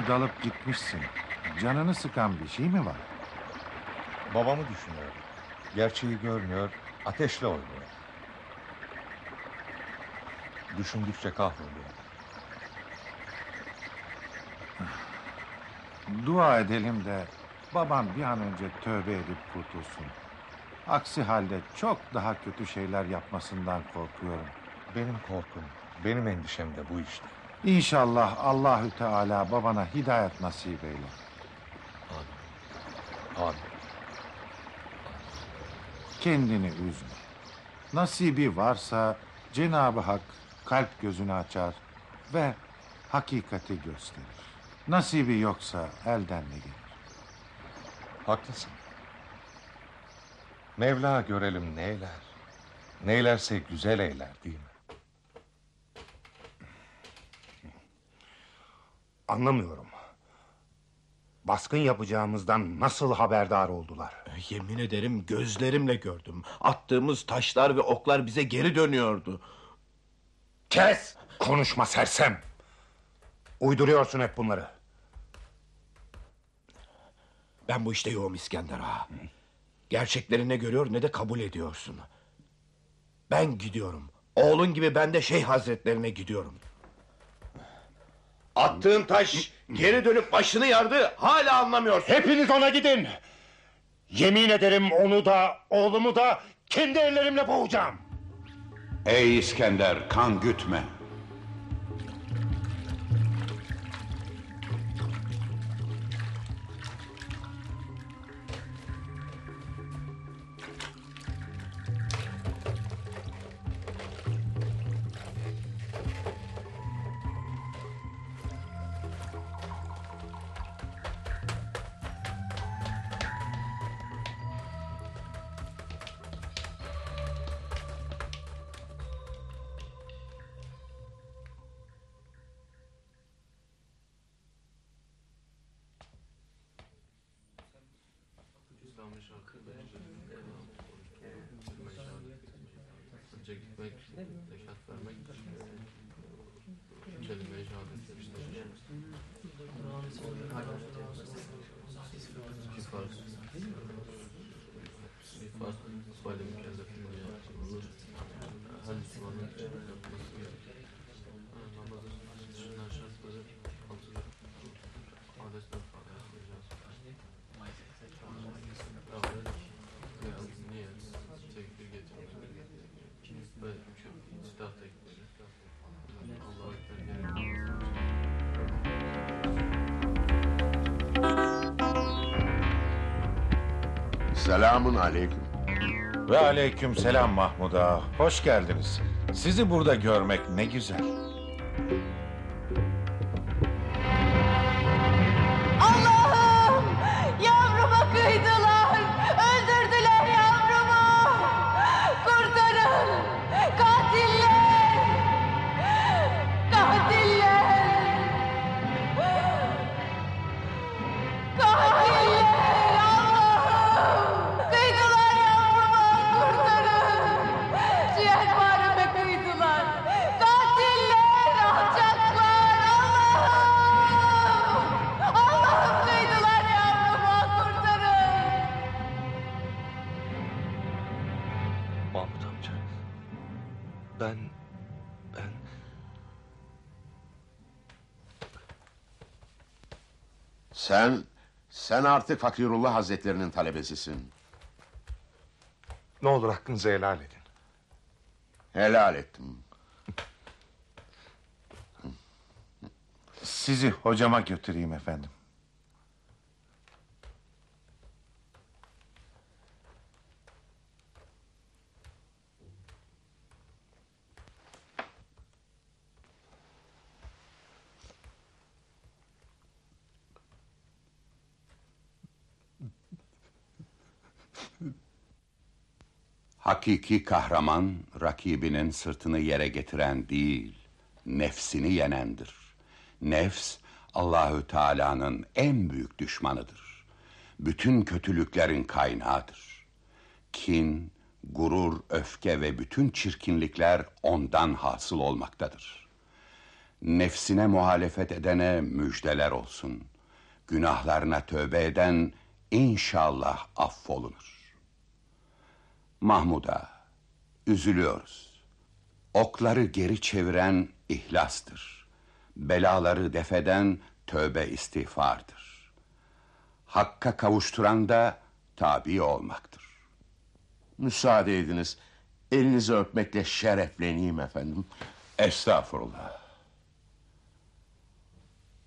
Yine dalıp gitmişsin. Canını sıkan bir şey mi var? Babamı düşünüyor. Gerçeği görmüyor, ateşle oynuyor. Düşündükçe kahroluyor. Dua edelim de babam bir an önce tövbe edip kurtulsun. Aksi halde çok daha kötü şeyler yapmasından korkuyorum. Benim korkum, benim endişem de bu işte. İnşallah Allahü Teala babana hidayet nasip eyler. Amin. Kendini üzme. Nasibi varsa Cenab-ı Hak kalp gözünü açar ve hakikati gösterir. Nasibi yoksa elden ne gelir? Haklısın. Mevla görelim neyler. Neylerse güzel eyler değil mi? Anlamıyorum. Baskın yapacağımızdan nasıl haberdar oldular? Yemin ederim gözlerimle gördüm. Attığımız taşlar ve oklar bize geri dönüyordu. Kes! Konuşma sersem! Uyduruyorsun hep bunları. Ben bu işte yoğum İskender ağa. Gerçekleri ne görüyor ne de kabul ediyorsun. Ben gidiyorum. Oğlun gibi ben de Şeyh Hazretlerine gidiyorum. Attığın taş geri dönüp başını yardı. Hala anlamıyorsun. Hepiniz ona gidin. Yemin ederim onu da oğlumu da kendi ellerimle boğacağım. Ey İskender kan gütme. Hacca gitmek, zekat vermek, kelime-i şehadetler işte. Hiç fark etmez. Selamun aleyküm. Ve aleyküm selam Mahmud Ağa. Hoş geldiniz. Sizi burada görmek ne güzel. Artık Fakirullah Hazretlerinin talebesisin. Ne olur hakkınızı helal edin. Helal ettim. Sizi hocama götüreyim efendim. Hakiki kahraman rakibinin sırtını yere getiren değil, nefsini yenendir. Nefs Allahü Teala'nın en büyük düşmanıdır. Bütün kötülüklerin kaynağıdır. Kin, gurur, öfke ve bütün çirkinlikler ondan hasıl olmaktadır. Nefsine muhalefet edene müjdeler olsun. Günahlarına tövbe eden inşallah affolunur. Mahmuda, üzülüyoruz. Okları geri çeviren ihlastır. Belaları defeden tövbe istiğfardır. Hakka kavuşturan da tabi olmaktır. Müsaade ediniz. Elinizi öpmekle şerefleneyim efendim. Estağfurullah.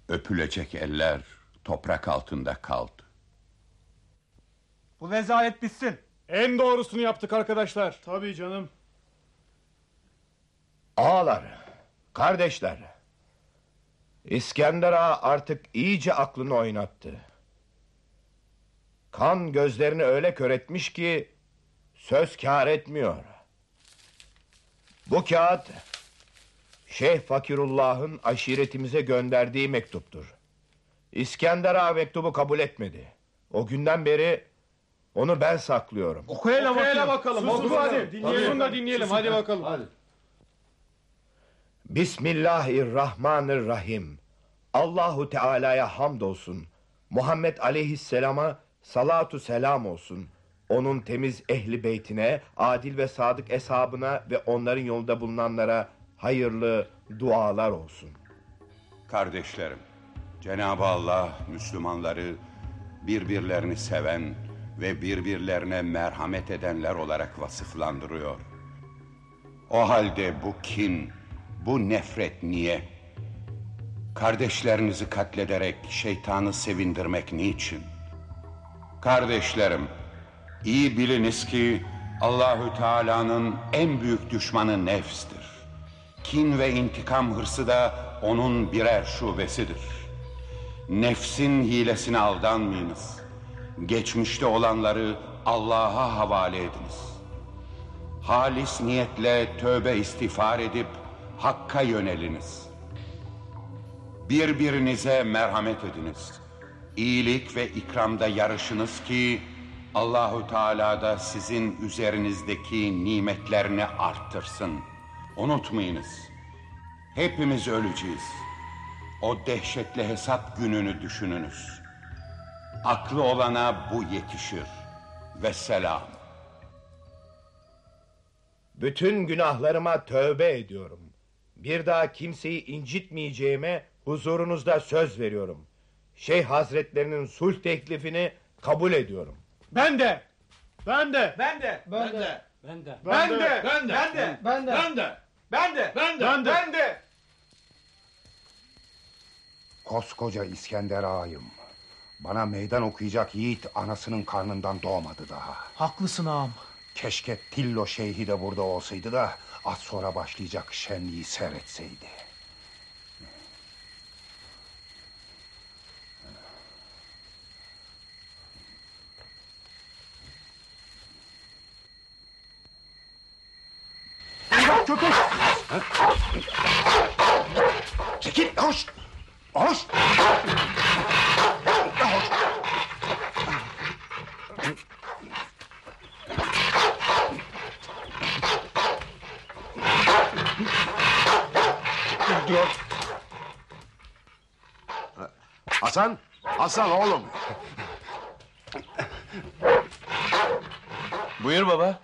Öpülecek eller toprak altında kaldı. Bu rezalet bitsin. En doğrusunu yaptık arkadaşlar. Tabii canım. Ağalar, kardeşler. İskender Ağa artık iyice aklını oynattı. Kan gözlerini öyle kör etmiş ki söz kâr etmiyor. Bu kağıt Şeyh Fakirullah'ın aşiretimize gönderdiği mektuptur. İskender Ağa mektubu kabul etmedi. O günden beri onu ben saklıyorum. Oku hele Oku hele bakalım. bakalım. Oku hadi. Dinleyelim da dinleyelim. Hadi bakalım. Bismillahirrahmanirrahim. Allahu Teala'ya hamdolsun. Muhammed Aleyhisselam'a salatu selam olsun. Onun temiz ehli beytine, adil ve sadık eshabına ve onların yolunda bulunanlara hayırlı dualar olsun. Kardeşlerim, Cenab-ı Allah Müslümanları birbirlerini seven ve birbirlerine merhamet edenler olarak vasıflandırıyor. O halde bu kin, bu nefret niye? Kardeşlerinizi katlederek şeytanı sevindirmek niçin? Kardeşlerim, iyi biliniz ki Allahü Teala'nın en büyük düşmanı nefstir. Kin ve intikam hırsı da onun birer şubesidir. Nefsin hilesine aldanmayınız. Geçmişte olanları Allah'a havale ediniz. Halis niyetle tövbe istiğfar edip Hakk'a yöneliniz. Birbirinize merhamet ediniz. İyilik ve ikramda yarışınız ki Allahu Teala da sizin üzerinizdeki nimetlerini arttırsın. Unutmayınız. Hepimiz öleceğiz. O dehşetli hesap gününü düşününüz. Aklı olana bu yetişir. Ve selam. Bütün günahlarıma tövbe ediyorum. Bir daha kimseyi incitmeyeceğime huzurunuzda söz veriyorum. Şeyh Hazretlerinin sulh teklifini kabul ediyorum. Ben de. Ben de. Ben de. Ben de. Ben de. Ben de. Ben de. Ben de. Ben de. Ben de. Ben de. Ben de. Ben de. Koskoca İskender ağayım. Bana meydan okuyacak yiğit anasının karnından doğmadı daha. Haklısın ağam. Keşke Tillo Şeyhi de burada olsaydı da az sonra başlayacak şenliği seyretseydi. Hasan oğlum. Buyur baba.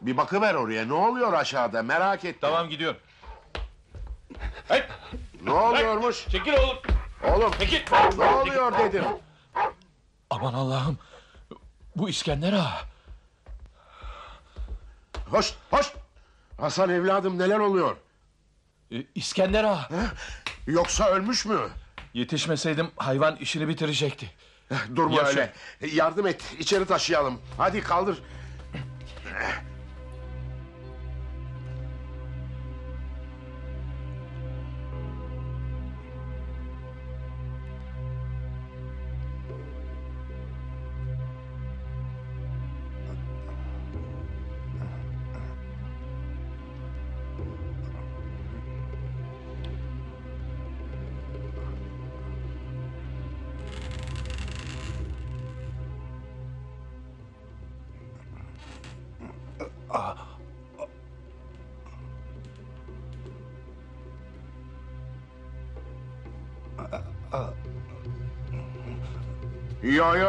Bir bakıver oraya. Ne oluyor aşağıda? Merak ettim. Tamam gidiyorum. Ne oluyormuş? Çekil oğlum. Oğlum. Çekil. Ne oluyor dedim. Aman Allah'ım. Bu İskender ağa. Hoş, hoş. Hasan evladım neler oluyor? Ee, İskender ağa. Yoksa ölmüş mü? Yetişmeseydim hayvan işini bitirecekti. Durma Yaşa. öyle. Yardım et. içeri taşıyalım. Hadi kaldır.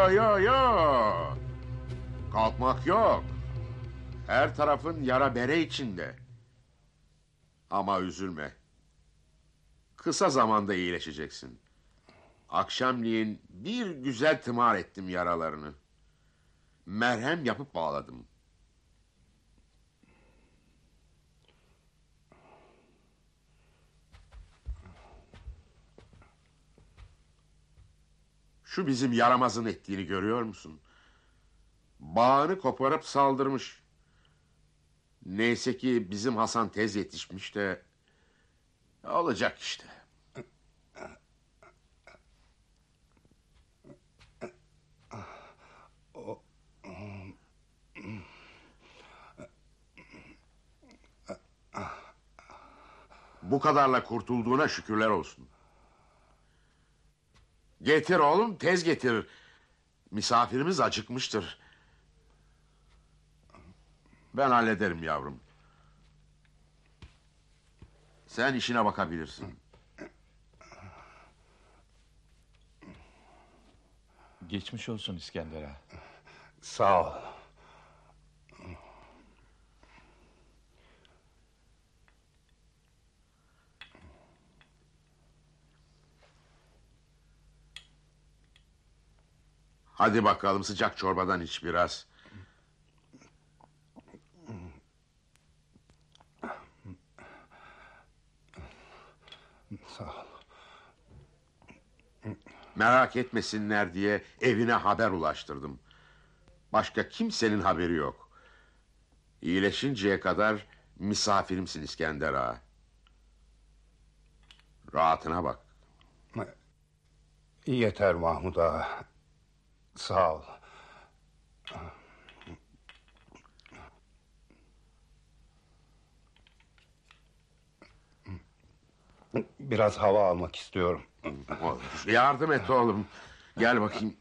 Yo yo yo. Kalkmak yok. Her tarafın yara bere içinde. Ama üzülme. Kısa zamanda iyileşeceksin. Akşamleyin bir güzel tımar ettim yaralarını. Merhem yapıp bağladım. Şu bizim yaramazın ettiğini görüyor musun? Bağını koparıp saldırmış. Neyse ki bizim Hasan tez yetişmiş de... Olacak işte. Bu kadarla kurtulduğuna şükürler olsun. Getir oğlum tez getir. Misafirimiz acıkmıştır. Ben hallederim yavrum. Sen işine bakabilirsin. Geçmiş olsun İskender ağa. Sağ ol. Hadi bakalım sıcak çorbadan iç biraz. Sağ ol. Merak etmesinler diye evine haber ulaştırdım. Başka kimsenin haberi yok. İyileşinceye kadar misafirimsin İskender ağa. Rahatına bak. Yeter Mahmud ağa. Sağ ol. Biraz hava almak istiyorum. Yardım et oğlum. Gel bakayım.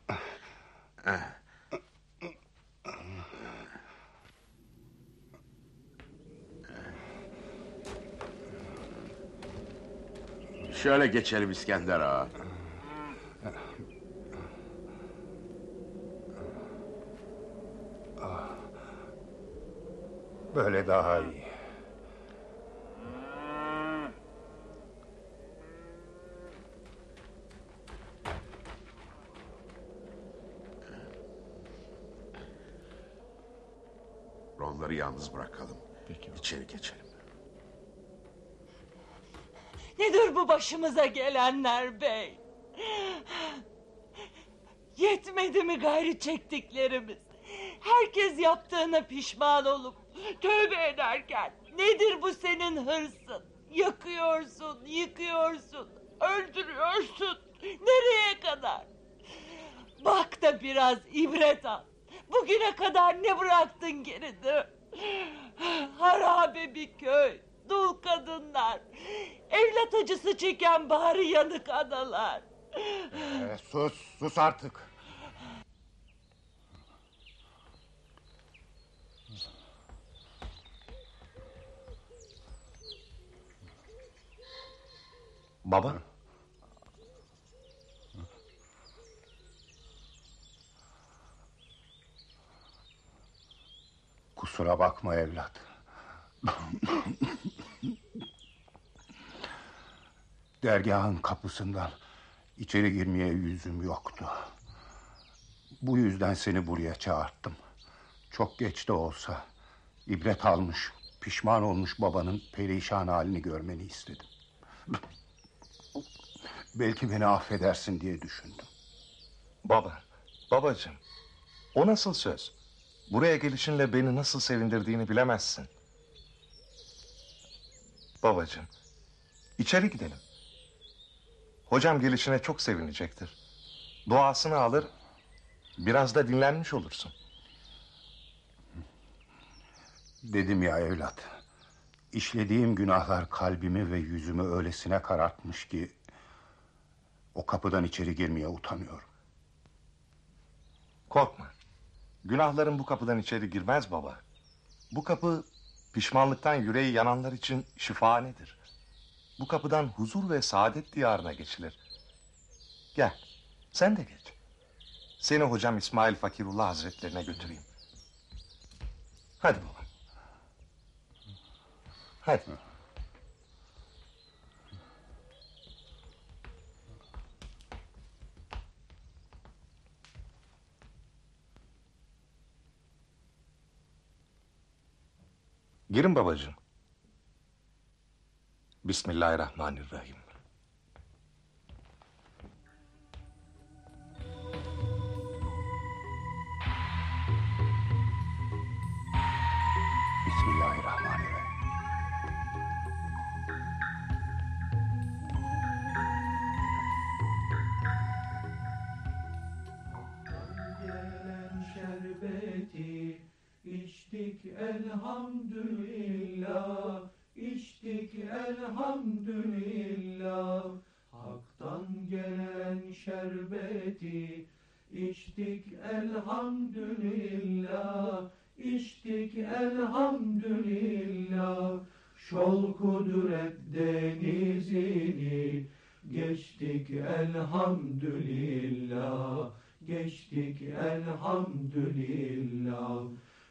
Şöyle geçelim İskender ağa. Böyle daha iyi. Onları yalnız bırakalım. İçeri geçelim. Nedir bu başımıza gelenler bey? Yetmedi mi gayri çektiklerimiz? Herkes yaptığına pişman olup tövbe ederken nedir bu senin hırsın? Yakıyorsun, yıkıyorsun, öldürüyorsun. Nereye kadar? Bak da biraz ibret al. Bugüne kadar ne bıraktın geride? Harabe bir köy, dul kadınlar, evlat acısı çeken bari yanık analar. Ee, sus, sus artık. Baba. Kusura bakma evlat. Dergahın kapısından içeri girmeye yüzüm yoktu. Bu yüzden seni buraya çağırttım. Çok geç de olsa ibret almış, pişman olmuş babanın perişan halini görmeni istedim. Belki beni affedersin diye düşündüm. Baba, babacığım. O nasıl söz? Buraya gelişinle beni nasıl sevindirdiğini bilemezsin. Babacığım, içeri gidelim. Hocam gelişine çok sevinecektir. Duasını alır, biraz da dinlenmiş olursun. Dedim ya evlat. İşlediğim günahlar kalbimi ve yüzümü öylesine karartmış ki... ...o kapıdan içeri girmeye utanıyorum. Korkma. Günahların bu kapıdan içeri girmez baba. Bu kapı pişmanlıktan yüreği yananlar için şifahanedir. Bu kapıdan huzur ve saadet diyarına geçilir. Gel, sen de geç. Seni hocam İsmail Fakirullah Hazretlerine götüreyim. Hadi baba. Hadi. Girin babacığım. Bismillahirrahmanirrahim. Bismillahirrahmanirrahim. Şerbeti içtik elhamdülillah içtik elhamdülillah. Hak'tan gelen şerbeti içtik elhamdülillah içtik elhamdülillah. Şol kudret denizini geçtik elhamdülillah geçtik elhamdülillah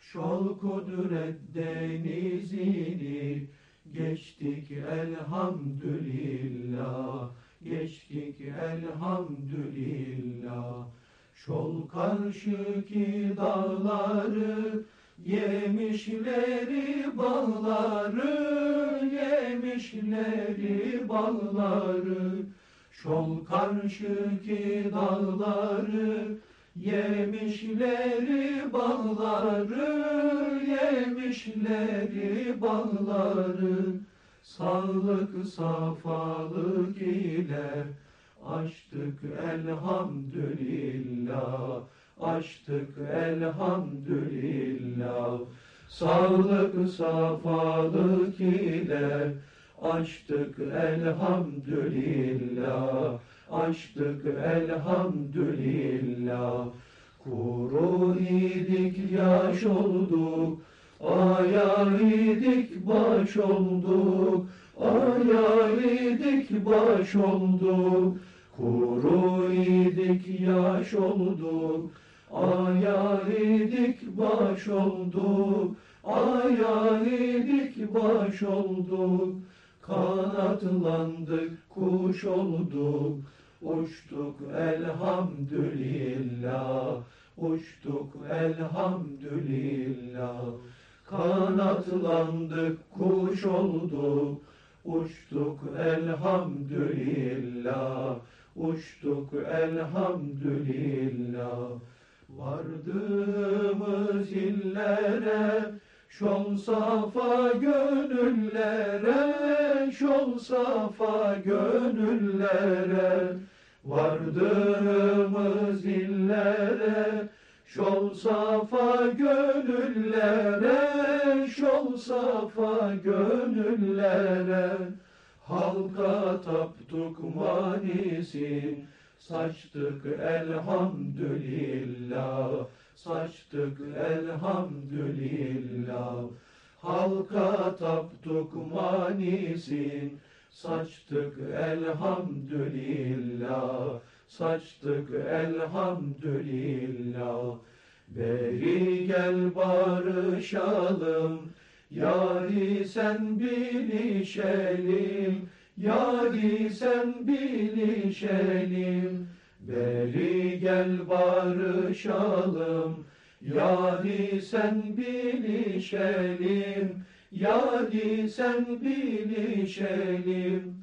Şol kudret denizini geçtik elhamdülillah. Geçtik elhamdülillah. Şol karşıki dağları yemişleri bağları yemişleri bağları. Şol karşıki dağları yemişleri bağları yemişleri bağları. Sağlık safalık ile açtık elhamdülillah açtık elhamdülillah. Sağlık safalık ile açtık elhamdülillah açtık elhamdülillah. Kuru idik yaş olduk. Aya idik baş olduk. Aya idik baş olduk. Kuru idik yaş olduk. Aya idik baş olduk. Aya idik baş olduk. Kanatlandık kuş olduk uçtuk elhamdülillah uçtuk elhamdülillah. Kanatlandık kuş olduk uçtuk elhamdülillah. Uçtuk elhamdülillah. Vardığımız illere şol safa gönüllere şol safa gönüllere vardığımız illere şol safa gönüllere şol safa gönüllere. Halka taptuk manisin saçtık elhamdülillah saçtık elhamdülillah. Halka taptuk manisin saçtık elhamdülillah saçtık elhamdülillah. Beri gel barışalım yari sen bilişelim yari sen bilişelim beri gel barışalım yari sen bilişelim yari sen bilişelim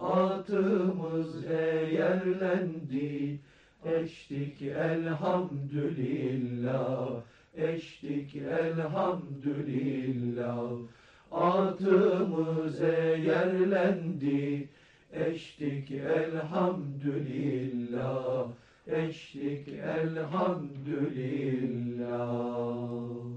atımız eğerlendi. Eştik elhamdülillah eştik elhamdülillah. Atımız eğerlendi eştik elhamdülillah. Eştik elhamdülillah